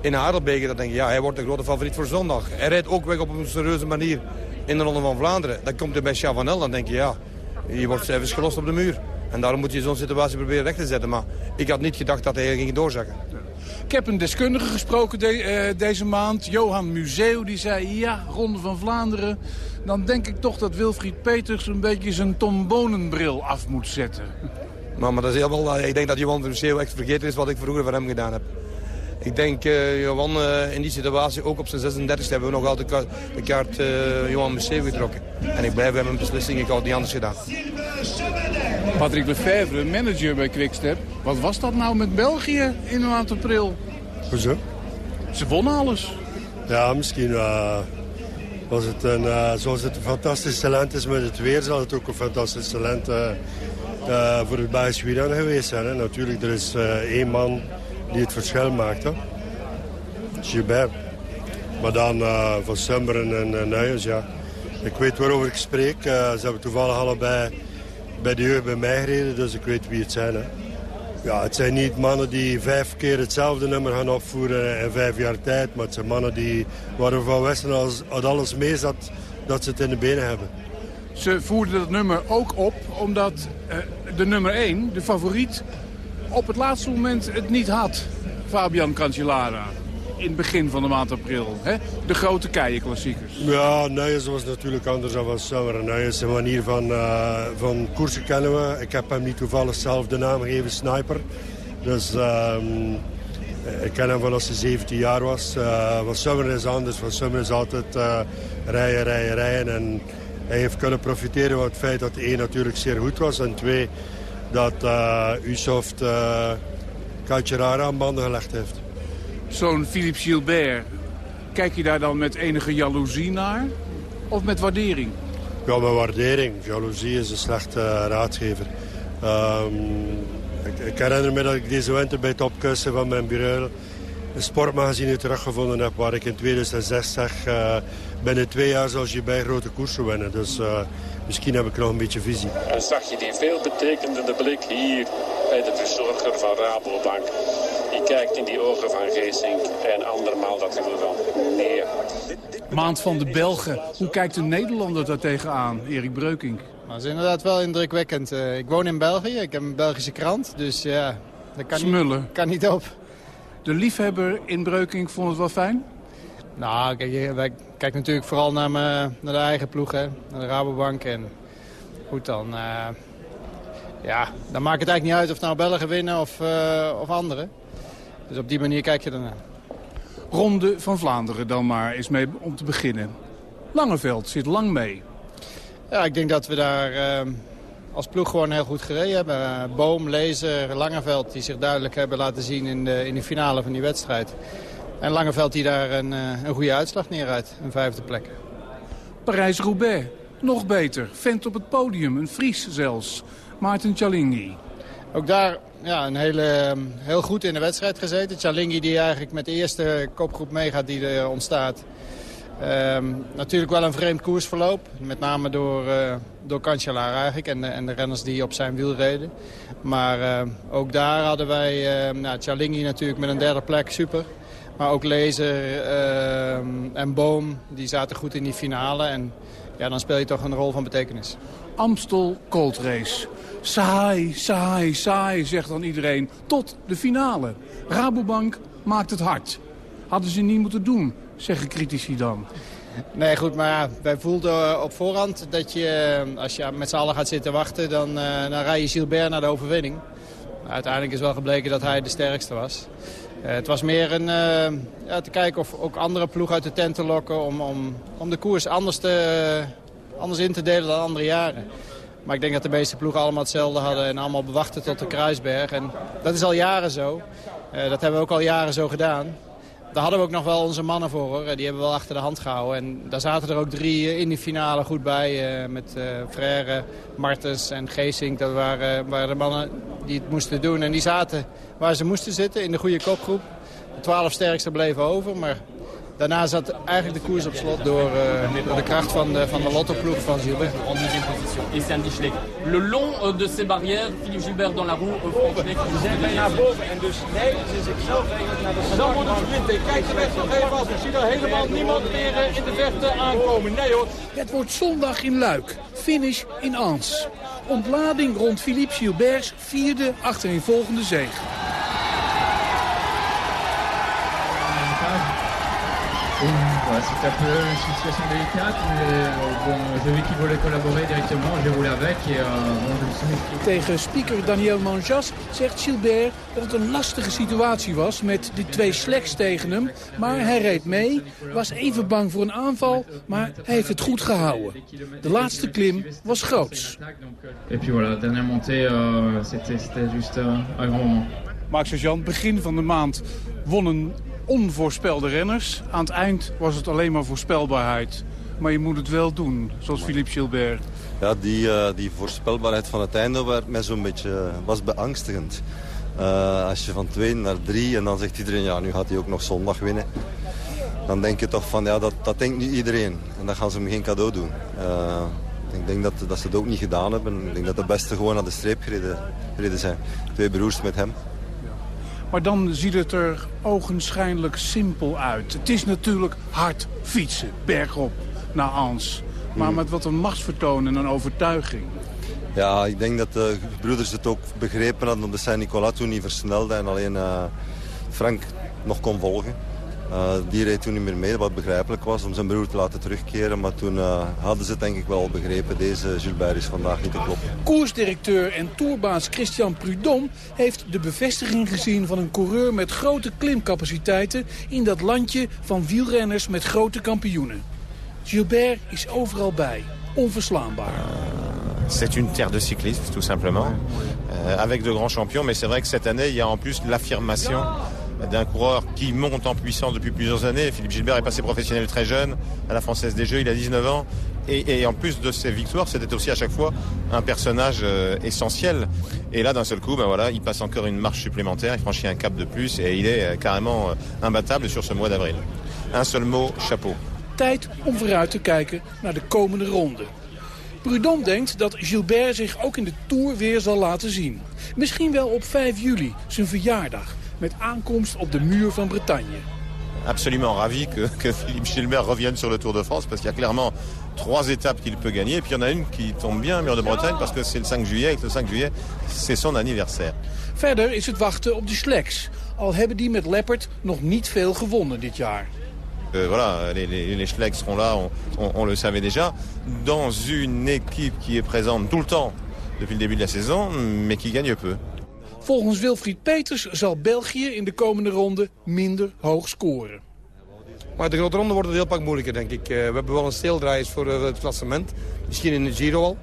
in Harelbeke, dan denk je ja, hij wordt de grote favoriet voor zondag. Hij rijdt ook weg op een serieuze manier in de Ronde van Vlaanderen. Dan komt hij bij Chavanel, dan denk je ja, je wordt even gelost op de muur. En daarom moet je zo'n situatie proberen recht te zetten. Maar ik had niet gedacht dat hij ging doorzakken. Ik heb een deskundige gesproken de, uh, deze maand, Johan Museu. Die zei, ja, Ronde van Vlaanderen. Dan denk ik toch dat Wilfried Peters een beetje zijn Tom Bonenbril af moet zetten. Maar, maar dat is helemaal, ik denk dat Johan Museu echt vergeten is wat ik vroeger voor hem gedaan heb. Ik denk, uh, Johan, uh, in die situatie, ook op zijn 36 hebben we nog altijd de kaart uh, Johan Museeuw getrokken. En ik blijf bij mijn beslissing, ik had het niet anders gedaan. Patrick Lefevre, manager bij Quickstep. Wat was dat nou met België in de maand april? Hoezo? Ze wonnen alles. Ja, misschien was het een, zoals het een fantastisch talent is met het weer, zal het ook een fantastisch talent voor het Belgisch wielrennen geweest zijn. Hè. Natuurlijk, er is één man die het verschil maakt. Hè? Gilbert. Maar dan van Summeren en Nuyens, ja. Ik weet waarover ik spreek. Ze hebben toevallig allebei bij de jeugd bij mij gereden, dus ik weet wie het zijn. Hè. Ja, het zijn niet mannen die vijf keer hetzelfde nummer gaan opvoeren in vijf jaar tijd. Maar het zijn mannen die, waarvan Van Westen als, als alles mee zat, dat ze het in de benen hebben. Ze voerden dat nummer ook op omdat de nummer 1, de favoriet, op het laatste moment het niet had, Fabian Cancellara. In het begin van de maand april. Hè? De grote keienklassiekers. Ja, Nuyens was natuurlijk anders dan van Summer. Nuyens, zijn manier van, uh, van koersen kennen we. Ik heb hem niet toevallig zelf de naam gegeven, Sniper. Dus um, ik ken hem van als hij 17 jaar was. Uh, van Summer is anders. Van Summer is altijd uh, rijden, rijden, rijden. En hij heeft kunnen profiteren van het feit dat één natuurlijk zeer goed was. En twee, dat uh, Usoft uh, aan banden gelegd heeft. Zo'n Philippe Gilbert, kijk je daar dan met enige jaloezie naar? Of met waardering? Ja, met waardering. Jaloezie is een slechte uh, raadgever. Um, ik, ik, herinner me dat ik deze winter bij het opkussen van mijn bureau een sportmagazine teruggevonden heb... waar ik in 2006 zeg, uh, binnen twee jaar zal je bij grote koersen winnen. Dus uh, misschien heb ik nog een beetje visie. En zag je die veelbetekende blik hier bij de verzorger van Rabobank. Die kijkt in die ogen van Geesink en andermaal dat gevoel van nee. Maand van de Belgen. Hoe kijkt de Nederlander daar tegenaan, Erik Breukink? Dat is inderdaad wel indrukwekkend. Uh, ik woon in België, ik heb een Belgische krant, dus ja, dat kan, Smullen. Niet, kan niet op. De liefhebber in Breukink vond het wel fijn? Nou, kijk, wij kijken natuurlijk vooral naar, me, naar de eigen ploeg, hè, naar de Rabobank. En goed dan, uh, ja, dan maakt het eigenlijk niet uit of nou Belgen winnen of, uh, of anderen. Dus op die manier kijk je ernaar. Ronde van Vlaanderen dan maar is mee om te beginnen. Langeveld zit lang mee. Ja, ik denk dat we daar uh, als ploeg gewoon heel goed gereden hebben. Uh, Boom, Lezer, Langeveld die zich duidelijk hebben laten zien in de, in de finale van die wedstrijd. En Langeveld die daar een, uh, een goede uitslag neeruit, een vijfde plek. Parijs-Roubaix, nog beter. Vent op het podium, een Fries zelfs. Maarten Cialinghi. Ook daar ja, een hele, heel goed in de wedstrijd gezeten. Cialinghi die eigenlijk met de eerste kopgroep meegaat die er ontstaat. Um, natuurlijk wel een vreemd koersverloop. Met name door, uh, door Cancellara eigenlijk en en de renners die op zijn wiel reden. Maar uh, ook daar hadden wij uh, nou, Cialinghi natuurlijk met een derde plek, super. Maar ook Lezer en Boom, die zaten goed in die finale. En ja, dan speel je toch een rol van betekenis. Amstel Cold Race. Saai, saai, saai, zegt dan iedereen. Tot de finale. Rabobank maakt het hard. Hadden ze niet moeten doen, zeggen critici dan. Nee, goed, maar wij voelden op voorhand dat je, als je met z'n allen gaat zitten wachten... dan, uh, dan rij je Gilbert naar de overwinning. Uiteindelijk is wel gebleken dat hij de sterkste was. Het was meer een, ja, te kijken of ook andere ploegen uit de tent te lokken... om, om, om de koers anders, te, anders in te delen dan andere jaren. Maar ik denk dat de meeste ploegen allemaal hetzelfde hadden en allemaal bewachten tot de Kruisberg. En dat is al jaren zo. Uh, dat hebben we ook al jaren zo gedaan. Daar hadden we ook nog wel onze mannen voor. Hoor. Die hebben we wel achter de hand gehouden. En daar zaten er ook drie in die finale goed bij. Uh, met uh, Frère, Martens en Geesink. Dat waren, waren de mannen die het moesten doen. En die zaten waar ze moesten zitten in de goede kopgroep. De twaalf sterkste bleven over. Maar Daarna zat eigenlijk de koers op slot door, uh, door de kracht van de, van de lottoploeg van Gilbert. En deuxième position. Et Sandy Schleck. Le long uh, de ces barrières, Philippe Gilbert dans la roue, uh, Frank Schleck. Die zijn bij naar boven en dus nee, ze zichzelf eigenlijk naar de Dan wordt het sprinten. Kijk de weg nog even af. Ik zie er helemaal niemand meer in de verte aankomen. Nee hoor. Het wordt zondag in Luik. Finish in Ans. Ontlading rond Philippe Gilberts vierde achtereenvolgende zege. Voilà, c'est un peu une situation délicate, mais euh, bon, j'ai vu qu'il voulait collaborer directement, j'ai roulé avec et euh, bon, je me suis méfié. Tegen speaker Daniel Manjas zegt Gilbert dat het een lastige situatie was met die twee sleks tegen hem. Maar hij reed mee, was even bang voor een aanval, maar hij heeft het goed gehouden. De laatste klim was groots. Et puis voilà, dernière montée, euh, c'était juste un grand moment. Mark Sergeant, begin van de maand wonnen onvoorspelde renners. Aan het eind was het alleen maar voorspelbaarheid. Maar je moet het wel doen, zoals Philippe Gilbert. Ja, die, uh, die voorspelbaarheid van het einde werd mij zo'n beetje, was beangstigend. Uh, als je van twee naar drie en dan zegt iedereen, ja, nu gaat hij ook nog zondag winnen. Dan denk je toch van, ja, dat, dat denkt nu iedereen. En dan gaan ze hem geen cadeau doen. Ik denk dat, dat ze het ook niet gedaan hebben. Ik denk dat de beste gewoon naar de streep gereden, gereden zijn. Twee broers met hem. Maar dan ziet het er ogenschijnlijk simpel uit. Het is natuurlijk hard fietsen, bergop naar Ans. Maar met wat een machtsvertoon en een overtuiging. Ja, ik denk dat de broeders het ook begrepen hadden dat de Saint-Nicolas toen niet versnelde. En alleen uh, Frank nog kon volgen. Uh, die reed toen niet meer mee, wat begrijpelijk was om zijn broer te laten terugkeren. Maar toen uh, hadden ze het denk ik wel begrepen. Deze Gilbert is vandaag niet te kloppen. Koersdirecteur en tourbaas Christian Prudhomme heeft de bevestiging gezien van een coureur met grote klimcapaciteiten in dat landje van wielrenners met grote kampioenen. Gilbert is overal bij, onverslaanbaar. c'est une terre de cyclistes, tout simplement, euh, avec de grands champions. Mais c'est vrai que cette année, il y a en plus l'affirmation d'un coureur qui monte en puissance depuis plusieurs années. Philippe Gilbert est passé professionnel très jeune à la Française des Jeux, il a 19 ans. Et, et en plus de ses victoires, c'était aussi à chaque fois un personnage euh, essentiel. Et là, d'un seul coup, ben voilà, il passe encore une marche supplémentaire, il franchit un cap de plus et il est euh, carrément euh, imbattable sur ce mois d'avril. Un seul mot, chapeau. Tijd om vooruit te kijken naar de komende ronde. Prudhomme denkt dat Gilbert zich ook in de Tour weer zal laten zien. Misschien wel op 5 juli, zijn verjaardag, met aankomst op de muur van Bretagne. Absolument ravi que, que Philippe Gilbert revienne sur le Tour de France parce qu'il y a clairement trois étapes qu'il peut gagner. Et puis il y en a une qui tombe bien, Mur de Bretagne, parce que c'est le 5 juillet. Et le 5 juillet, c'est son anniversaire. Verder is het wachten op de Sleks. Al hebben die met Leopard nog niet veel gewonnen dit jaar. Euh, voilà, les, les, les Schlecks seront là, on, on, on le savait déjà, dans une équipe qui est présente tout le temps depuis le début de la saison, mais qui gagne peu. Volgens Wilfried Peters zal België in de komende ronde minder hoog scoren. Maar de grote ronde wordt het heel pak moeilijker, denk ik. Eh, we hebben wel een steeldraaiers voor eh, het klassement. Misschien in de Giro al.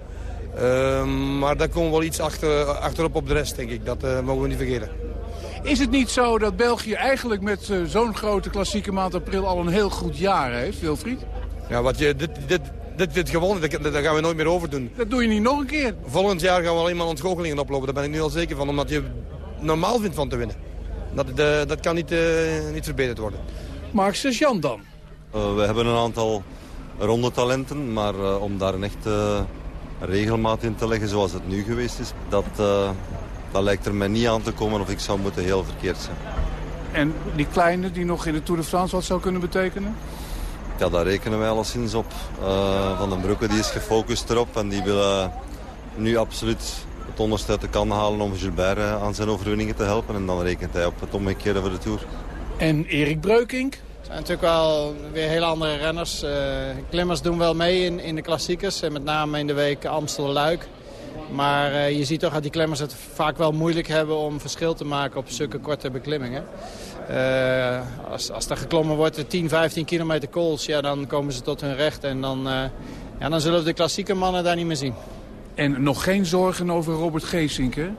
Ehm, maar daar komen we wel iets achter, achterop op de rest, denk ik. Dat eh, mogen we niet vergeten. Is het niet zo dat België eigenlijk met zo'n grote klassieke maand april al een heel goed jaar heeft, Wilfried? Ja, wat je, dit, dit, dit, dit gewonnen, dat, dat gaan we nooit meer overdoen. Dat doe je niet nog een keer. Volgend jaar gaan we alleen maar ontgoochelingen oplopen. Daar ben ik nu al zeker van, omdat je normaal vindt van te winnen. Dat, eh, dat kan niet, eh, niet verbeterd worden. Mark Jan dan? Uh, we hebben een aantal rondetalenten, maar uh, om daar een echte regelmaat in te leggen zoals het nu geweest is, dat, uh, dat lijkt er mij niet aan te komen of ik zou moeten heel verkeerd zijn. En die kleine die nog in de Tour de France wat zou kunnen betekenen? Ja, daar rekenen wij alleszins op. Uh, Van den Broeke die is gefocust erop en die wil uh, nu absoluut het onderste uit de kan halen om Gilbert uh, aan zijn overwinningen te helpen. En dan rekent hij op het omgekeerde voor de Tour. En Erik Breukink? Het zijn natuurlijk wel weer hele andere renners. Uh, klimmers doen wel mee in, in de klassiekers. En met name in de week Amstel-Luik. Maar uh, je ziet toch dat die klemmers het vaak wel moeilijk hebben om verschil te maken op zulke korte beklimmingen. Uh, als, als er geklommen wordt, 10, 15 kilometer kools, ja, dan komen ze tot hun recht. En dan, uh, ja, dan zullen we de klassieke mannen daar niet meer zien. En nog geen zorgen over Robert Geesink, hè?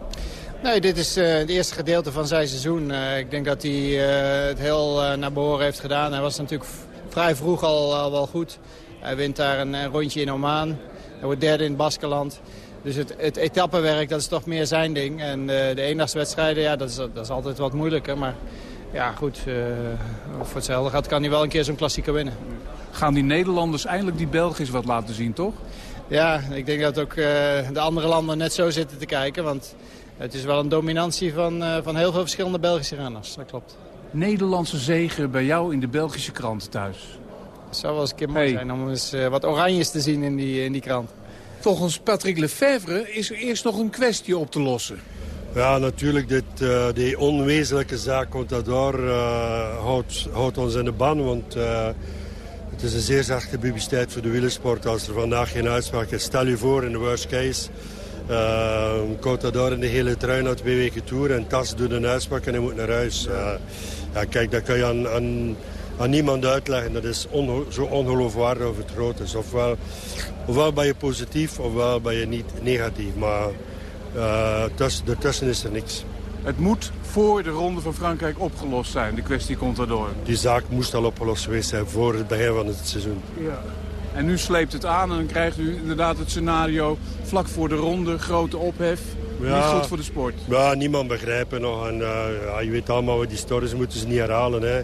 Nee, dit is uh, het eerste gedeelte van zijn seizoen. Uh, ik denk dat hij uh, het heel naar behoren heeft gedaan. Hij was natuurlijk vrij vroeg al, al wel goed. Hij wint daar een, een, rondje in Oman. Hij wordt derde in het Baskeland. Dus het, het etappenwerk, dat is toch meer zijn ding. En de eendagswedstrijden, ja, dat is, dat is altijd wat moeilijker. Maar ja, goed, voor hetzelfde gaat kan hij wel een keer zo'n klassieker winnen. Gaan die Nederlanders eindelijk die Belgisch wat laten zien, toch? Ja, ik denk dat ook de andere landen net zo zitten te kijken. Want het is wel een dominantie van, uh, van heel veel verschillende Belgische renners, dat klopt. Nederlandse zegen bij jou in de Belgische krant thuis. Het zou wel eens een keer mooi hey. zijn om eens uh, wat oranjes te zien in die, in die krant. Volgens Patrick Lefevre is er eerst nog een kwestie op te lossen. Ja, natuurlijk. Dit, uh, die onwezenlijke zaak Contador uh, houdt, houdt ons in de ban. Want uh, het is een zeer zachte publiciteit voor de wielersport als er vandaag geen uitspraak is. Stel je voor in de worst case Contador in de hele trui na twee weken tour. En Tas doet een uitspraak en hij moet naar huis. Ja, kijk, dat kan je aan, aan, niemand uitleggen. Dat is zo ongeloofwaardig of het groot is. Ofwel, ofwel ben je positief, ofwel ben je niet negatief. Maar uh, tuss ertussen is er niks. Het moet voor de Ronde van Frankrijk opgelost zijn, de kwestie Contador. Die zaak moest al opgelost geweest zijn voor het begin van het seizoen. Ja. En nu sleept het aan en dan krijgt u inderdaad het scenario vlak voor de ronde, grote ophef. Ja, niet goed voor de sport. Ja, niemand begrijpt het nog. En, uh, ja, je weet allemaal, die stories moeten ze niet herhalen. Hè.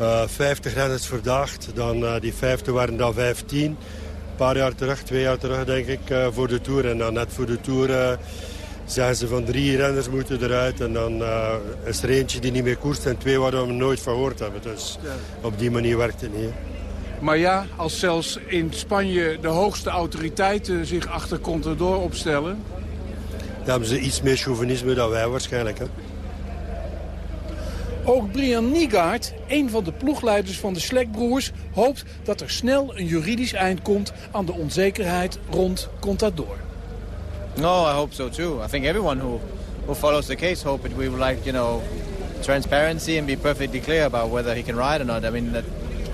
Uh, 50 renners verdacht, dan uh, die 50 waren dan 15. Een paar jaar terug, twee jaar terug denk ik, voor de Tour. En dan net voor de Tour zijn ze van drie renners moeten eruit. En dan is er eentje die niet meer koerst en twee waar we nooit van gehoord hebben. Dus ja. op die manier werkt het niet. Maar ja, als zelfs in Spanje de hoogste autoriteiten zich achter Contador opstellen... Dan hebben ze iets meer chauvinisme dan wij waarschijnlijk. Hè? Ook Brian Niegaard, een van de ploegleiders van de Slekbroers... hoopt dat er snel een juridisch eind komt aan de onzekerheid rond Contador. No, I hope so too. I think everyone who, who follows the case hope it we would like, you know, transparency and be perfectly clear about whether he can ride or not. I mean, that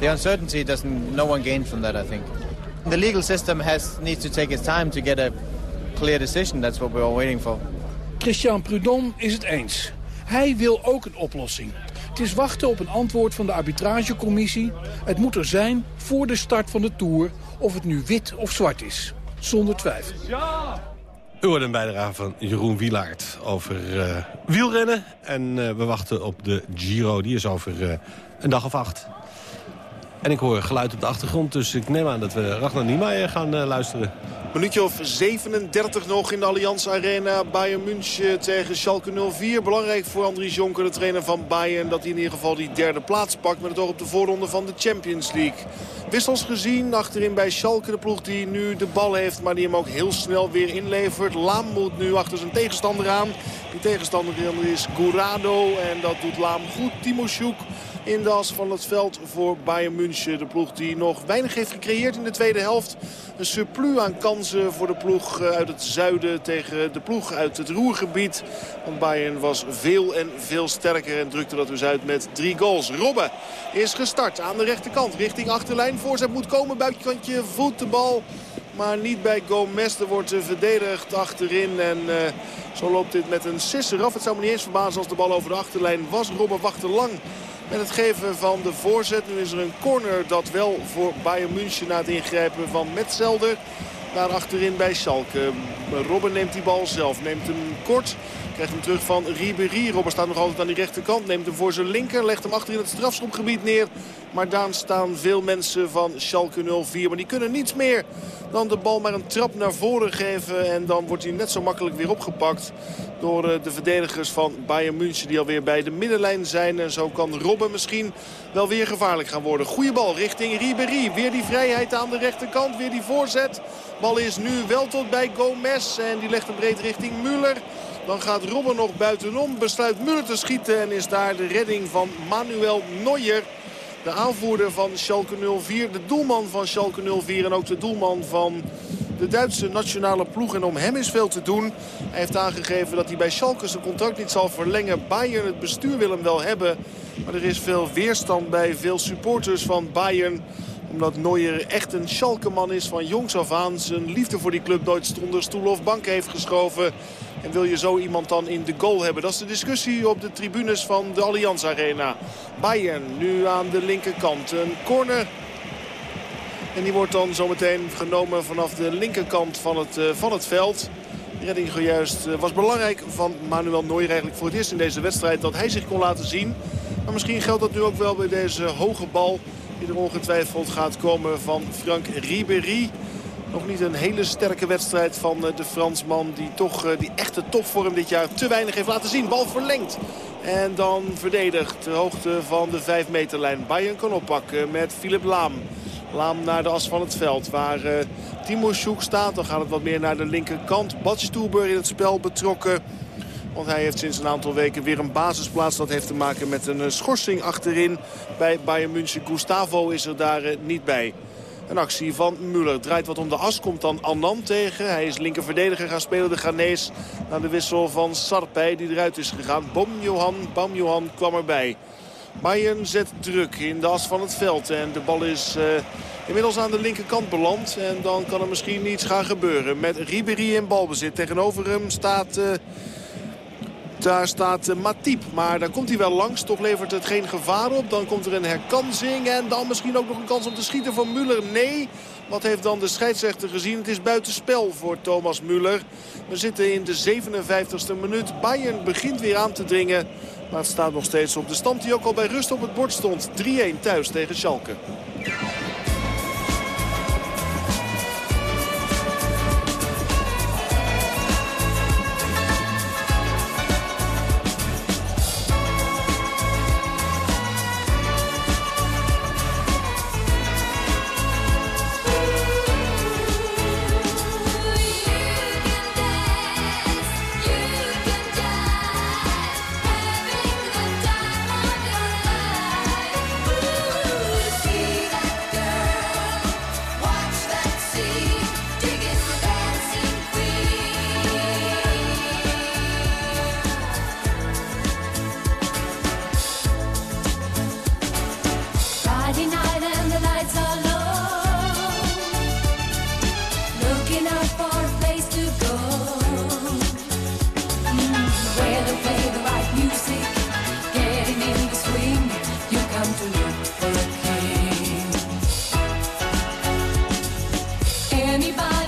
the uncertainty doesn't no one gains from that i think the legal system has needs to take its time to get a clear decision. That's what we're all waiting for. Christian Prudhomme is het eens. Hij wil ook een oplossing. Het is wachten op een antwoord van de arbitragecommissie. Het moet er zijn voor de start van de Tour of het nu wit of zwart is. Zonder twijfel. U hoort een bijdrage van Jeroen Wielaert over uh, wielrennen. En uh, we wachten op de Giro, die is over uh, een dag of acht. En ik hoor geluid op de achtergrond, dus ik neem aan dat we Ragnar Niemeyer gaan luisteren. Minuutje of 37 nog in de Allianz Arena. Bayern München tegen Schalke 04. Belangrijk voor Andries Jonker, de trainer van Bayern... dat hij in ieder geval die derde plaats pakt... met het oog op de voorronde van de Champions League. Wissels gezien, achterin bij Schalke de ploeg die nu de bal heeft... maar die hem ook heel snel weer inlevert. Laam moet nu achter zijn tegenstander aan. Die tegenstander is Gurado en dat doet Laam goed. Timo Sjoek in de as van het veld voor Bayern München. De ploeg die nog weinig heeft gecreëerd in de tweede helft. Een surplus aan kansen voor de ploeg eh, uit het zuiden tegen de ploeg uit het Roergebied. Want Bayern was veel en veel sterker en drukte dat dus uit met drie goals. Robben is gestart aan de rechterkant richting achterlijn. Voorzet moet komen, buitenkantje voet de bal. Maar niet bij Gomez. Er wordt verdedigd achterin. En uh, zo loopt dit met een sisser af. Het zou me niet eens verbazen als de bal over de achterlijn was. Robben wachtte lang met het geven van de voorzet. Nu is er een corner dat wel voor Bayern München na het ingrijpen van Metzelder. Daar achterin bij Schalke. Robben neemt die bal zelf. Neemt hem kort. Krijgt hem terug van Ribéry. Robben staat nog altijd aan die rechterkant. Neemt hem voor zijn linker. Legt hem achter in het strafschopgebied neer. Maar daar staan veel mensen van Schalke 04. Maar die kunnen niets meer dan de bal maar een trap naar voren geven. En dan wordt hij net zo makkelijk weer opgepakt door eh, de verdedigers van Bayern München. Die alweer bij de middenlijn zijn. En zo kan Robben misschien wel weer gevaarlijk gaan worden. Goeie bal richting Ribéry. Weer die vrijheid aan de rechterkant. Weer die voorzet. Bal is nu wel tot bij Gomez. En die legt hem breed richting Müller. Dan gaat Robben nog buitenom. Besluit Müller te schieten. En is daar de redding van Manuel Neuer. De aanvoerder van Schalke 04. De doelman van Schalke 04. En ook de doelman van de Duitse nationale ploeg. En om hem is veel te doen. Hij heeft aangegeven dat hij bij Schalke zijn contract niet zal verlengen. Bayern, het bestuur wil hem wel hebben. Maar er is veel weerstand bij veel supporters van Bayern omdat Neuer echt een Schalke-man is van jongs af aan. Zijn liefde voor die club nooit zonder stoel of bank heeft geschoven. En wil je zo iemand dan in de goal hebben? Dat is de discussie op de tribunes van de Allianz Arena. Bayern nu aan de linkerkant. Een corner. En die wordt dan zometeen genomen vanaf de linkerkant van het, uh, van het veld. Redding uh, was belangrijk van Manuel Neuer eigenlijk voor het eerst in deze wedstrijd. Dat hij zich kon laten zien. Maar misschien geldt dat nu ook wel bij deze hoge bal. Die er ongetwijfeld gaat komen van Frank Ribéry. Nog niet een hele sterke wedstrijd van eh, de Fransman. Die toch die echte topvorm dit jaar te weinig heeft laten zien. Bal verlengd. En dan verdedigd de hoogte van de 5 meterlijn. Bayern kan oppakken met Philip Laam. Laam naar de as van het veld waar uh, Timo Sjoek staat. Dan gaat het wat meer naar de linkerkant. Bad Stuber in het spel betrokken. Want hij heeft sinds een aantal weken weer een basisplaats. Dat heeft te maken met een schorsing achterin bij Bayern München. Gustavo is er daar uh, niet bij. Een actie van Müller. Draait wat om de as. Komt dan Annan tegen. Hij is linkerverdediger gaan spelen. De Ghanese naar de wissel van Sarpei die eruit is gegaan. Bom Johan. Kwam erbij. Bayern zet druk in de as van het veld. En de bal is uh, inmiddels aan de linkerkant beland. En dan kan er misschien iets gaan gebeuren. Met Ribéry in balbezit. Tegenover hem staat... daar staat uh, Matip, maar daar komt hij wel langs. Toch levert het geen gevaar op. Dan komt er een herkansing en dan misschien ook nog een kans om te schieten voor Müller. Nee, wat heeft dan de scheidsrechter gezien? Het is buitenspel voor Thomas Müller. We zitten in de 57e minuut. Bayern begint weer aan te dringen. Maar het staat nog steeds op de stand die ook al bij rust op het bord stond. 3-1 thuis tegen Schalke. Anybody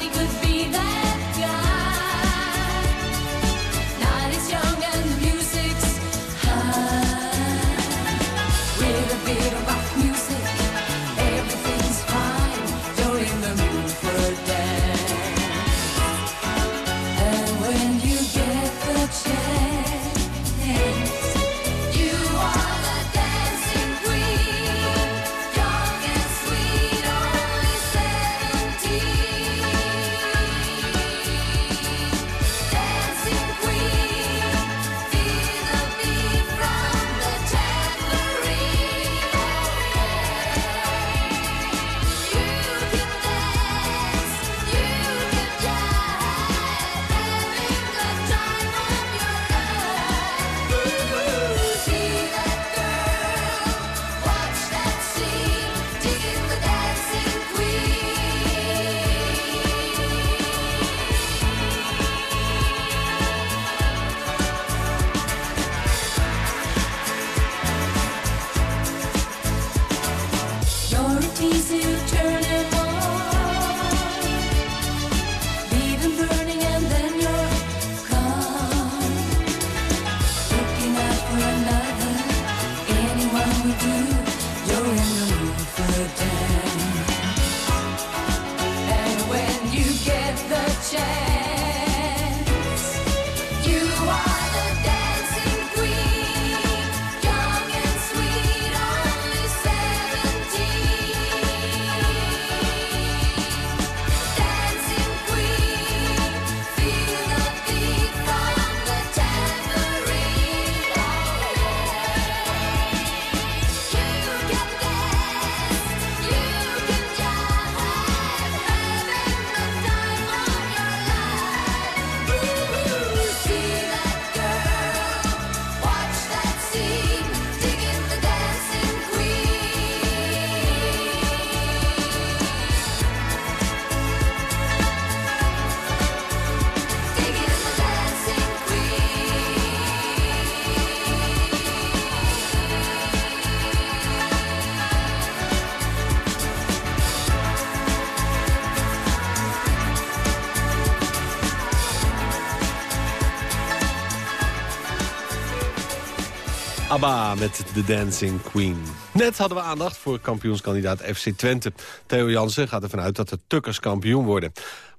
ABBA met The Dancing Queen. Net hadden we aandacht voor kampioenskandidaat FC Twente. Theo Jansen gaat ervan uit dat de Tukkers kampioen worden.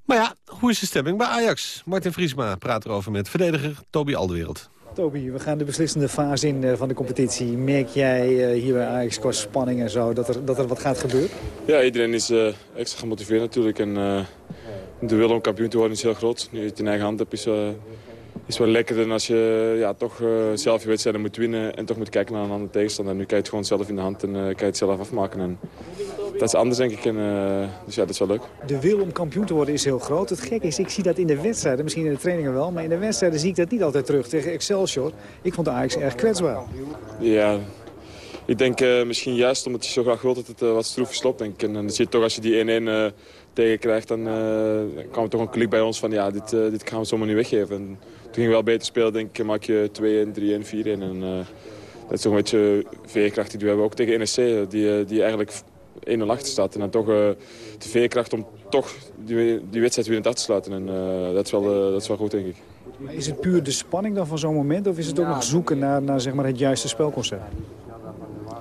Maar ja, hoe is de stemming bij Ajax? Martin Vriesma praat erover met verdediger Toby Alderwereld. Toby, we gaan de beslissende fase in eh, van de competitie. Merk jij eh, hier bij Ajax qua spanning en zo dat er, dat er wat gaat gebeuren? Ja, iedereen is eh, extra gemotiveerd natuurlijk. En eh, de wil om kampioen te worden is heel groot. Nu je het in eigen hand hebt, is, eh, is wel lekkerder dan als je ja, toch eh, zelf je wedstrijden moet winnen en toch moet kijken naar een andere tegenstander. Nu kan je het gewoon zelf in de hand en eh, kan je het zelf afmaken. En dat is anders denk ik. En, eh, dus ja, dat is wel leuk. De wil om kampioen te worden is heel groot. Het gekke is, ik zie dat in de wedstrijden, misschien in de trainingen wel... maar in de wedstrijden zie ik dat niet altijd terug. Tegen Excelsior, ik vond Ajax erg kwetsbaar. Ja, ik denk misschien juist omdat je zo graag wilt dat het wat stroef. Denk ik. En dan zie je toch als je die 1-1 eh, tegenkrijgt, dan kwam er toch een klik bij ons van ja, dit, dit gaan we zomaar niet weggeven. En ging wel beter spelen, denk ik, maak je 2-1, 3-1, 4-1. En eh, dat is toch een beetje veerkracht die we hebben. Ook tegen NEC, eh, die, eh, die eigenlijk 1-0 achter staat. En dan toch eh, de veerkracht om toch die, die wedstrijd weer in het af te sluiten. En eh, dat, is wel, eh, dat is wel goed, denk ik. Maar is het puur de spanning dan van zo'n moment... of is het ook nog zoeken naar, naar zeg maar, het juiste spelconcept?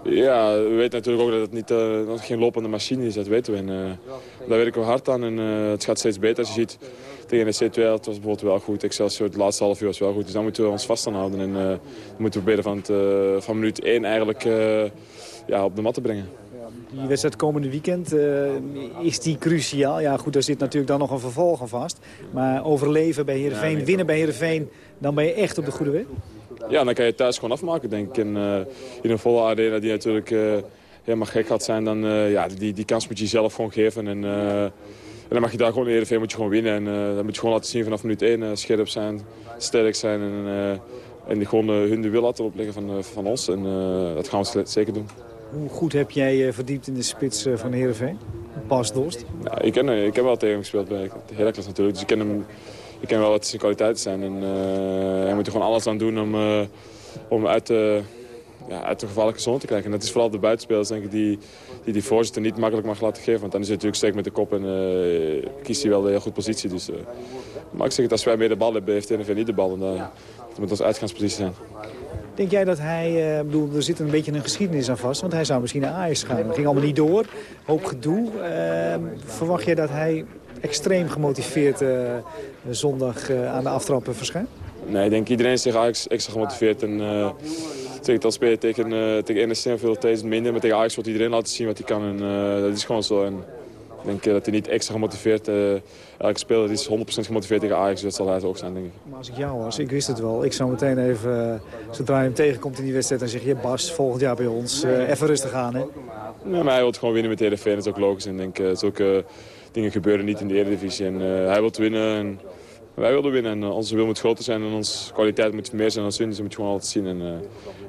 Ja, we weten natuurlijk ook dat het niet, eh, dat het geen lopende machine is, dat weten we. En, eh, daar werken we hard aan en eh, het gaat steeds beter. Als je ziet, tegen de C2 het was bijvoorbeeld wel goed. Excelsior, het laatste half uur was wel goed. Dus dan moeten we ons vast aan houden. En dan moeten we proberen van, het, eh, van minuut 1 eigenlijk eh, ja, op de mat te brengen. Die wedstrijd komende weekend, is die cruciaal? Ja goed, daar zit natuurlijk dan nog een vervolg aan vast. Maar overleven bij Heerenveen, winnen bij Heerenveen... dan ben je echt op de goede weg? Ja, dan kan je het thuis gewoon afmaken, denk ik. En in een volle arena die natuurlijk helemaal gek gaat zijn, dan uh, ja, die, die kans moet je jezelf gewoon geven. En, uh, en dan mag je daar gewoon Heerenveen moet je gewoon winnen. En uh, dan moet je gewoon laten zien vanaf minuut 1 scherp zijn, sterk zijn en, en die gewoon hun de wil laten opleggen van, van ons. En dat gaan we zeker doen. Hoe goed heb jij verdiept in de spits van Heerenveen? Pas Dorst? Ja, ik, ken, ik heb wel tegen hem gespeeld bij Heracles natuurlijk, dus ik ken hem... Ik ken wel wat zijn kwaliteiten zijn en hij moet er gewoon alles aan doen om, om uit, ja, uit een gevaarlijke zone te krijgen. En dat is vooral de buitenspelers denk ik, die, die die voorzitter niet makkelijk mag laten geven. Want dan is hij natuurlijk sterk met de kop en uh, kiest hij wel een heel goed positie. Dus, uh, maar ik zeg het, als wij meer de bal hebben, heeft TNV niet de bal. En dan, dat moet onze uitgangspositie zijn. Denk jij dat hij, uh, bedoel, er zit een beetje een geschiedenis aan vast, want hij zou misschien naar Ajax gaan. Dat ging allemaal niet door, hoop gedoe. verwacht jij dat hij extreem gemotiveerd zondag aan de aftrappen verschijnt? Nee, ik denk iedereen is zich Ajax extra gemotiveerd. En, tegen dat spelen tegen, uh, tegen NSC veel tijd minder. Maar tegen Ajax wordt iedereen laten zien wat hij kan. En uh, dat is gewoon zo. En ik denk dat hij niet extra gemotiveerd uh, elke speler is 100% gemotiveerd tegen Ajax. Dus dat zal hij ook zijn, denk ik. Maar als ik jou was, ik wist het wel. Ik zou meteen even, zodra je hem tegenkomt in die wedstrijd... dan zeg je, Bas, volgend jaar bij ons, even rustig aan, hè? Nee, maar hij wil gewoon winnen met de hele Dat is ook logisch. En ik denk, zulke dingen gebeuren niet in de Eredivisie. En hij wil winnen. En, wij willen winnen en eh, onze wil moet groter zijn en onze kwaliteit moet meer zijn dan winnen. Dus dat moet gewoon altijd zien. En, uh,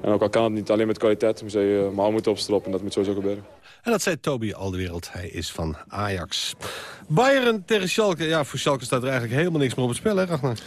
en ook al kan het niet alleen met kwaliteit, moet je uh, maar moeten opstroppen en dat moet sowieso gebeuren. En dat zei Toby Alderwereld. Hij is van Ajax. Bayern tegen Schalke. Ja, voor Schalke staat er eigenlijk helemaal niks meer op het spel, hè Ragnar?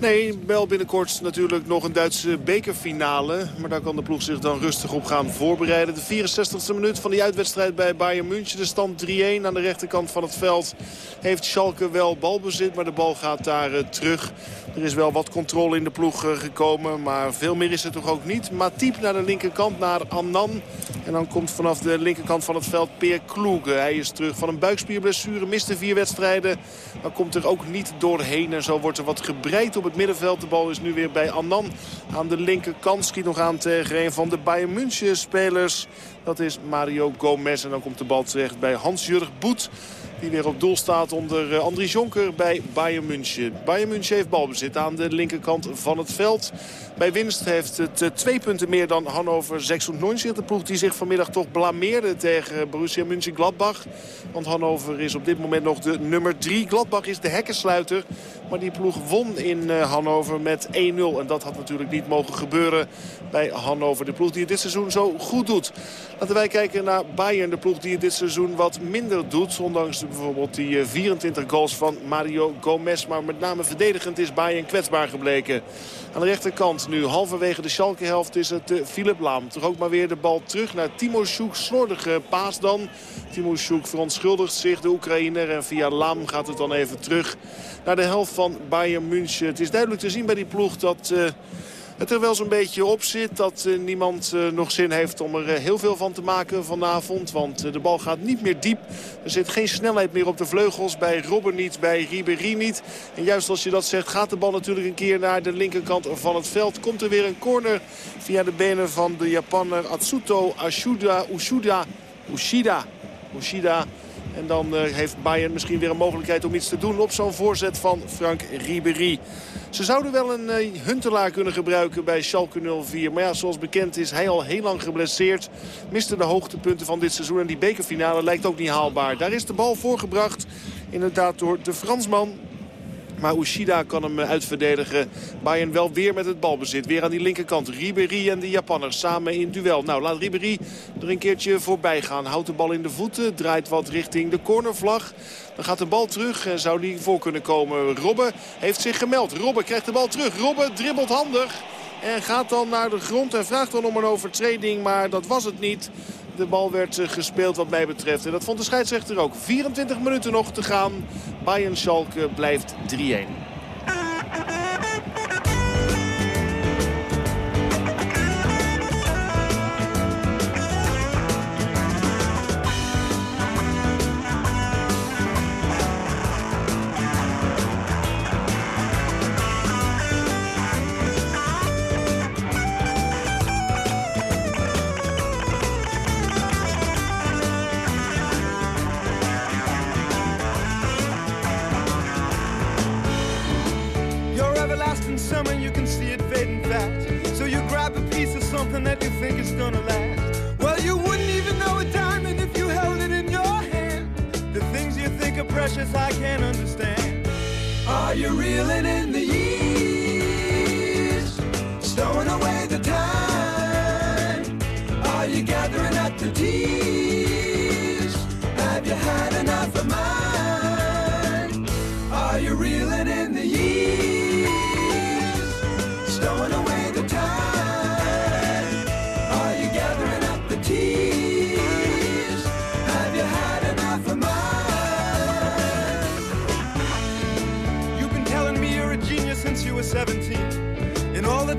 Nee, wel binnenkort natuurlijk nog een Duitse bekerfinale. Maar daar kan de ploeg zich dan rustig op gaan voorbereiden. De 64e minuut van die uitwedstrijd bij Bayern München. De stand 3-1 aan de rechterkant van het veld. Heeft Schalke wel balbezit, maar de bal gaat daar uh, terug. Er is wel wat controle in de ploeg uh, gekomen, maar veel meer is er toch ook niet. Matip naar de linkerkant, naar Annan. En dan komt vanaf de linkerkant van het veld Peer Kloege. Hij is terug van een buikspierblessure, miste vier wedstrijden. Dan komt er ook niet doorheen en zo wordt er wat gebreid op het middenveld. De bal is nu weer bij Annan aan de linkerkant. Schiet nog aan tegen een van de Bayern München spelers. Dat is Mario Gomez. En dan komt de bal terecht bij Hans-Jurg Boet. Die weer op doel staat onder uh, Andries Jonker bij Bayern München. Bayern München heeft balbezit aan de linkerkant van het veld. Bij winst heeft het uh, twee punten meer dan Hannover 96. De ploeg die zich vanmiddag toch blameerde tegen Borussia Mönchengladbach. Want Hannover is op dit moment nog de nummer 3. Gladbach is de hekkensluiter. Maar die ploeg won in uh, Hannover met 1-0. En dat had natuurlijk niet mogen gebeuren bij Hannover. De ploeg die het dit seizoen zo goed doet. Laten wij kijken naar Bayern. De ploeg die het dit seizoen wat minder doet. Ondanks bijvoorbeeld die 24 goals van Mario Gomez. Maar met name verdedigend is Bayern kwetsbaar gebleken. Aan de rechterkant nu halverwege de Schalke-helft is het uh, Philip Laam. Toch ook maar weer de bal terug naar Timo Sjoek. Slordige paas dan. Timo Sjoek verontschuldigt zich, de Oekraïner. En via Laam gaat het dan even terug naar de helft van Bayern München. Het is duidelijk te zien bij die ploeg dat... Uh, het er wel zo'n beetje op zit. Dat uh, niemand uh, nog zin heeft om er uh, heel veel van te maken vanavond. Want de bal gaat niet meer diep. Er zit geen snelheid meer op de vleugels. Bij Robben niet, bij Ribéry niet. En juist als je dat zegt gaat de bal natuurlijk een keer naar de linkerkant van het veld. Komt er weer een corner via de benen van de Japanner Atsuto Ashuda, Ushida. Ushida. Ushida. En dan uh, heeft Bayern misschien weer een mogelijkheid om iets te doen op zo'n voorzet van Frank Ribéry. Ze zouden wel een uh, Huntelaar kunnen gebruiken bij Schalke 04. Maar ja, zoals bekend is hij al heel lang geblesseerd. Miste de hoogtepunten van dit seizoen. En die bekerfinale lijkt ook niet haalbaar. Daar is de bal voorgebracht. Inderdaad door de Fransman maar Ushida kan hem uitverdedigen. Bayern wel weer met het balbezit. Weer aan die linkerkant. Ribéry en de Japanner samen in duel. Nou, laat Ribéry er een keertje voorbij gaan. Houdt de bal in de voeten. Draait wat richting de cornervlag. Dan gaat de bal terug en zou die voor kunnen komen. Robben heeft zich gemeld. Robben krijgt de bal terug. Robben dribbelt handig. En gaat dan naar de grond en vraagt dan om een overtreding. Maar dat was het niet. De bal werd gespeeld wat mij betreft. En dat vond de scheidsrechter ook. 24 minuten nog te gaan. Bayern Schalke blijft 3-1. Think it's gonna last. Well, you wouldn't even know a diamond if you held it in your hand. The things you think are precious, I can't understand. Are you reeling in the years? Stowing away the time?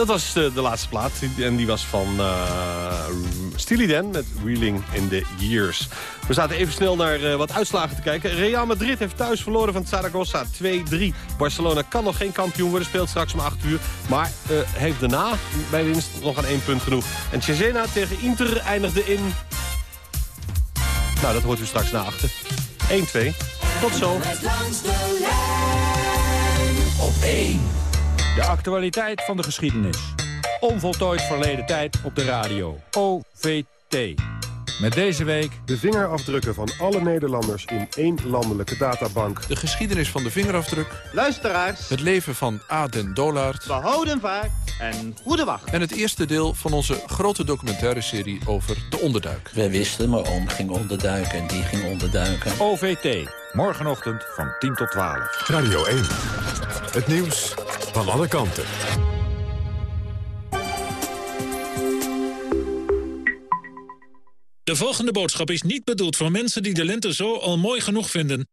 Dat was de, de laatste plaat. En die was van uh, Steely Dan met Reeling in the Years. We zaten even snel naar uh, wat uitslagen te kijken. Real Madrid heeft thuis verloren van Zaragoza 2-3. Barcelona kan nog geen kampioen worden. Speelt straks om 8 uur. Maar heeft daarna bij winst nog aan één punt genoeg. En Cesena tegen Inter eindigde in... Nou, dat hoort u straks na achter. 1-2. Tot zo. Op 1. De actualiteit van de geschiedenis. Onvoltooid verleden tijd op de radio. OVT. Met deze week... De vingerafdrukken van alle Nederlanders in één landelijke databank. De geschiedenis van de vingerafdruk. Luisteraars. Het leven van Aden Dolaert. Behouden vaart en goede wacht. En het eerste deel van onze grote documentaire serie over de onderduik. We wisten, mijn oom ging onderduiken en die ging onderduiken. OVT. Morgenochtend van 10 tot 12. Radio 1. Het nieuws van alle kanten. De volgende boodschap is niet bedoeld voor mensen die de lente zo al mooi genoeg vinden.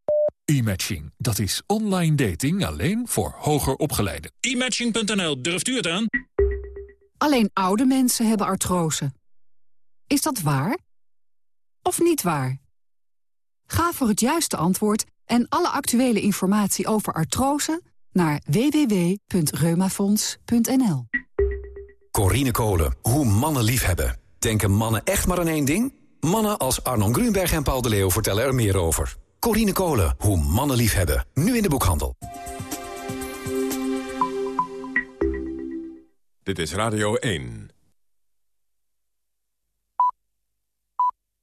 E-matching, dat is online dating alleen voor hoger opgeleiden. E-matching.nl, durft u het aan? Alleen oude mensen hebben artrose. Is dat waar? Of niet waar? Ga voor het juiste antwoord en alle actuele informatie over artrose naar www.reumafonds.nl. Corine Kolen, hoe mannen liefhebben. Denken mannen echt maar aan één ding? Mannen als Arnon Grunberg en Paul de Leeuw vertellen er meer over. Corine Kolen, hoe mannen liefhebben. Nu in de boekhandel. Dit is Radio 1.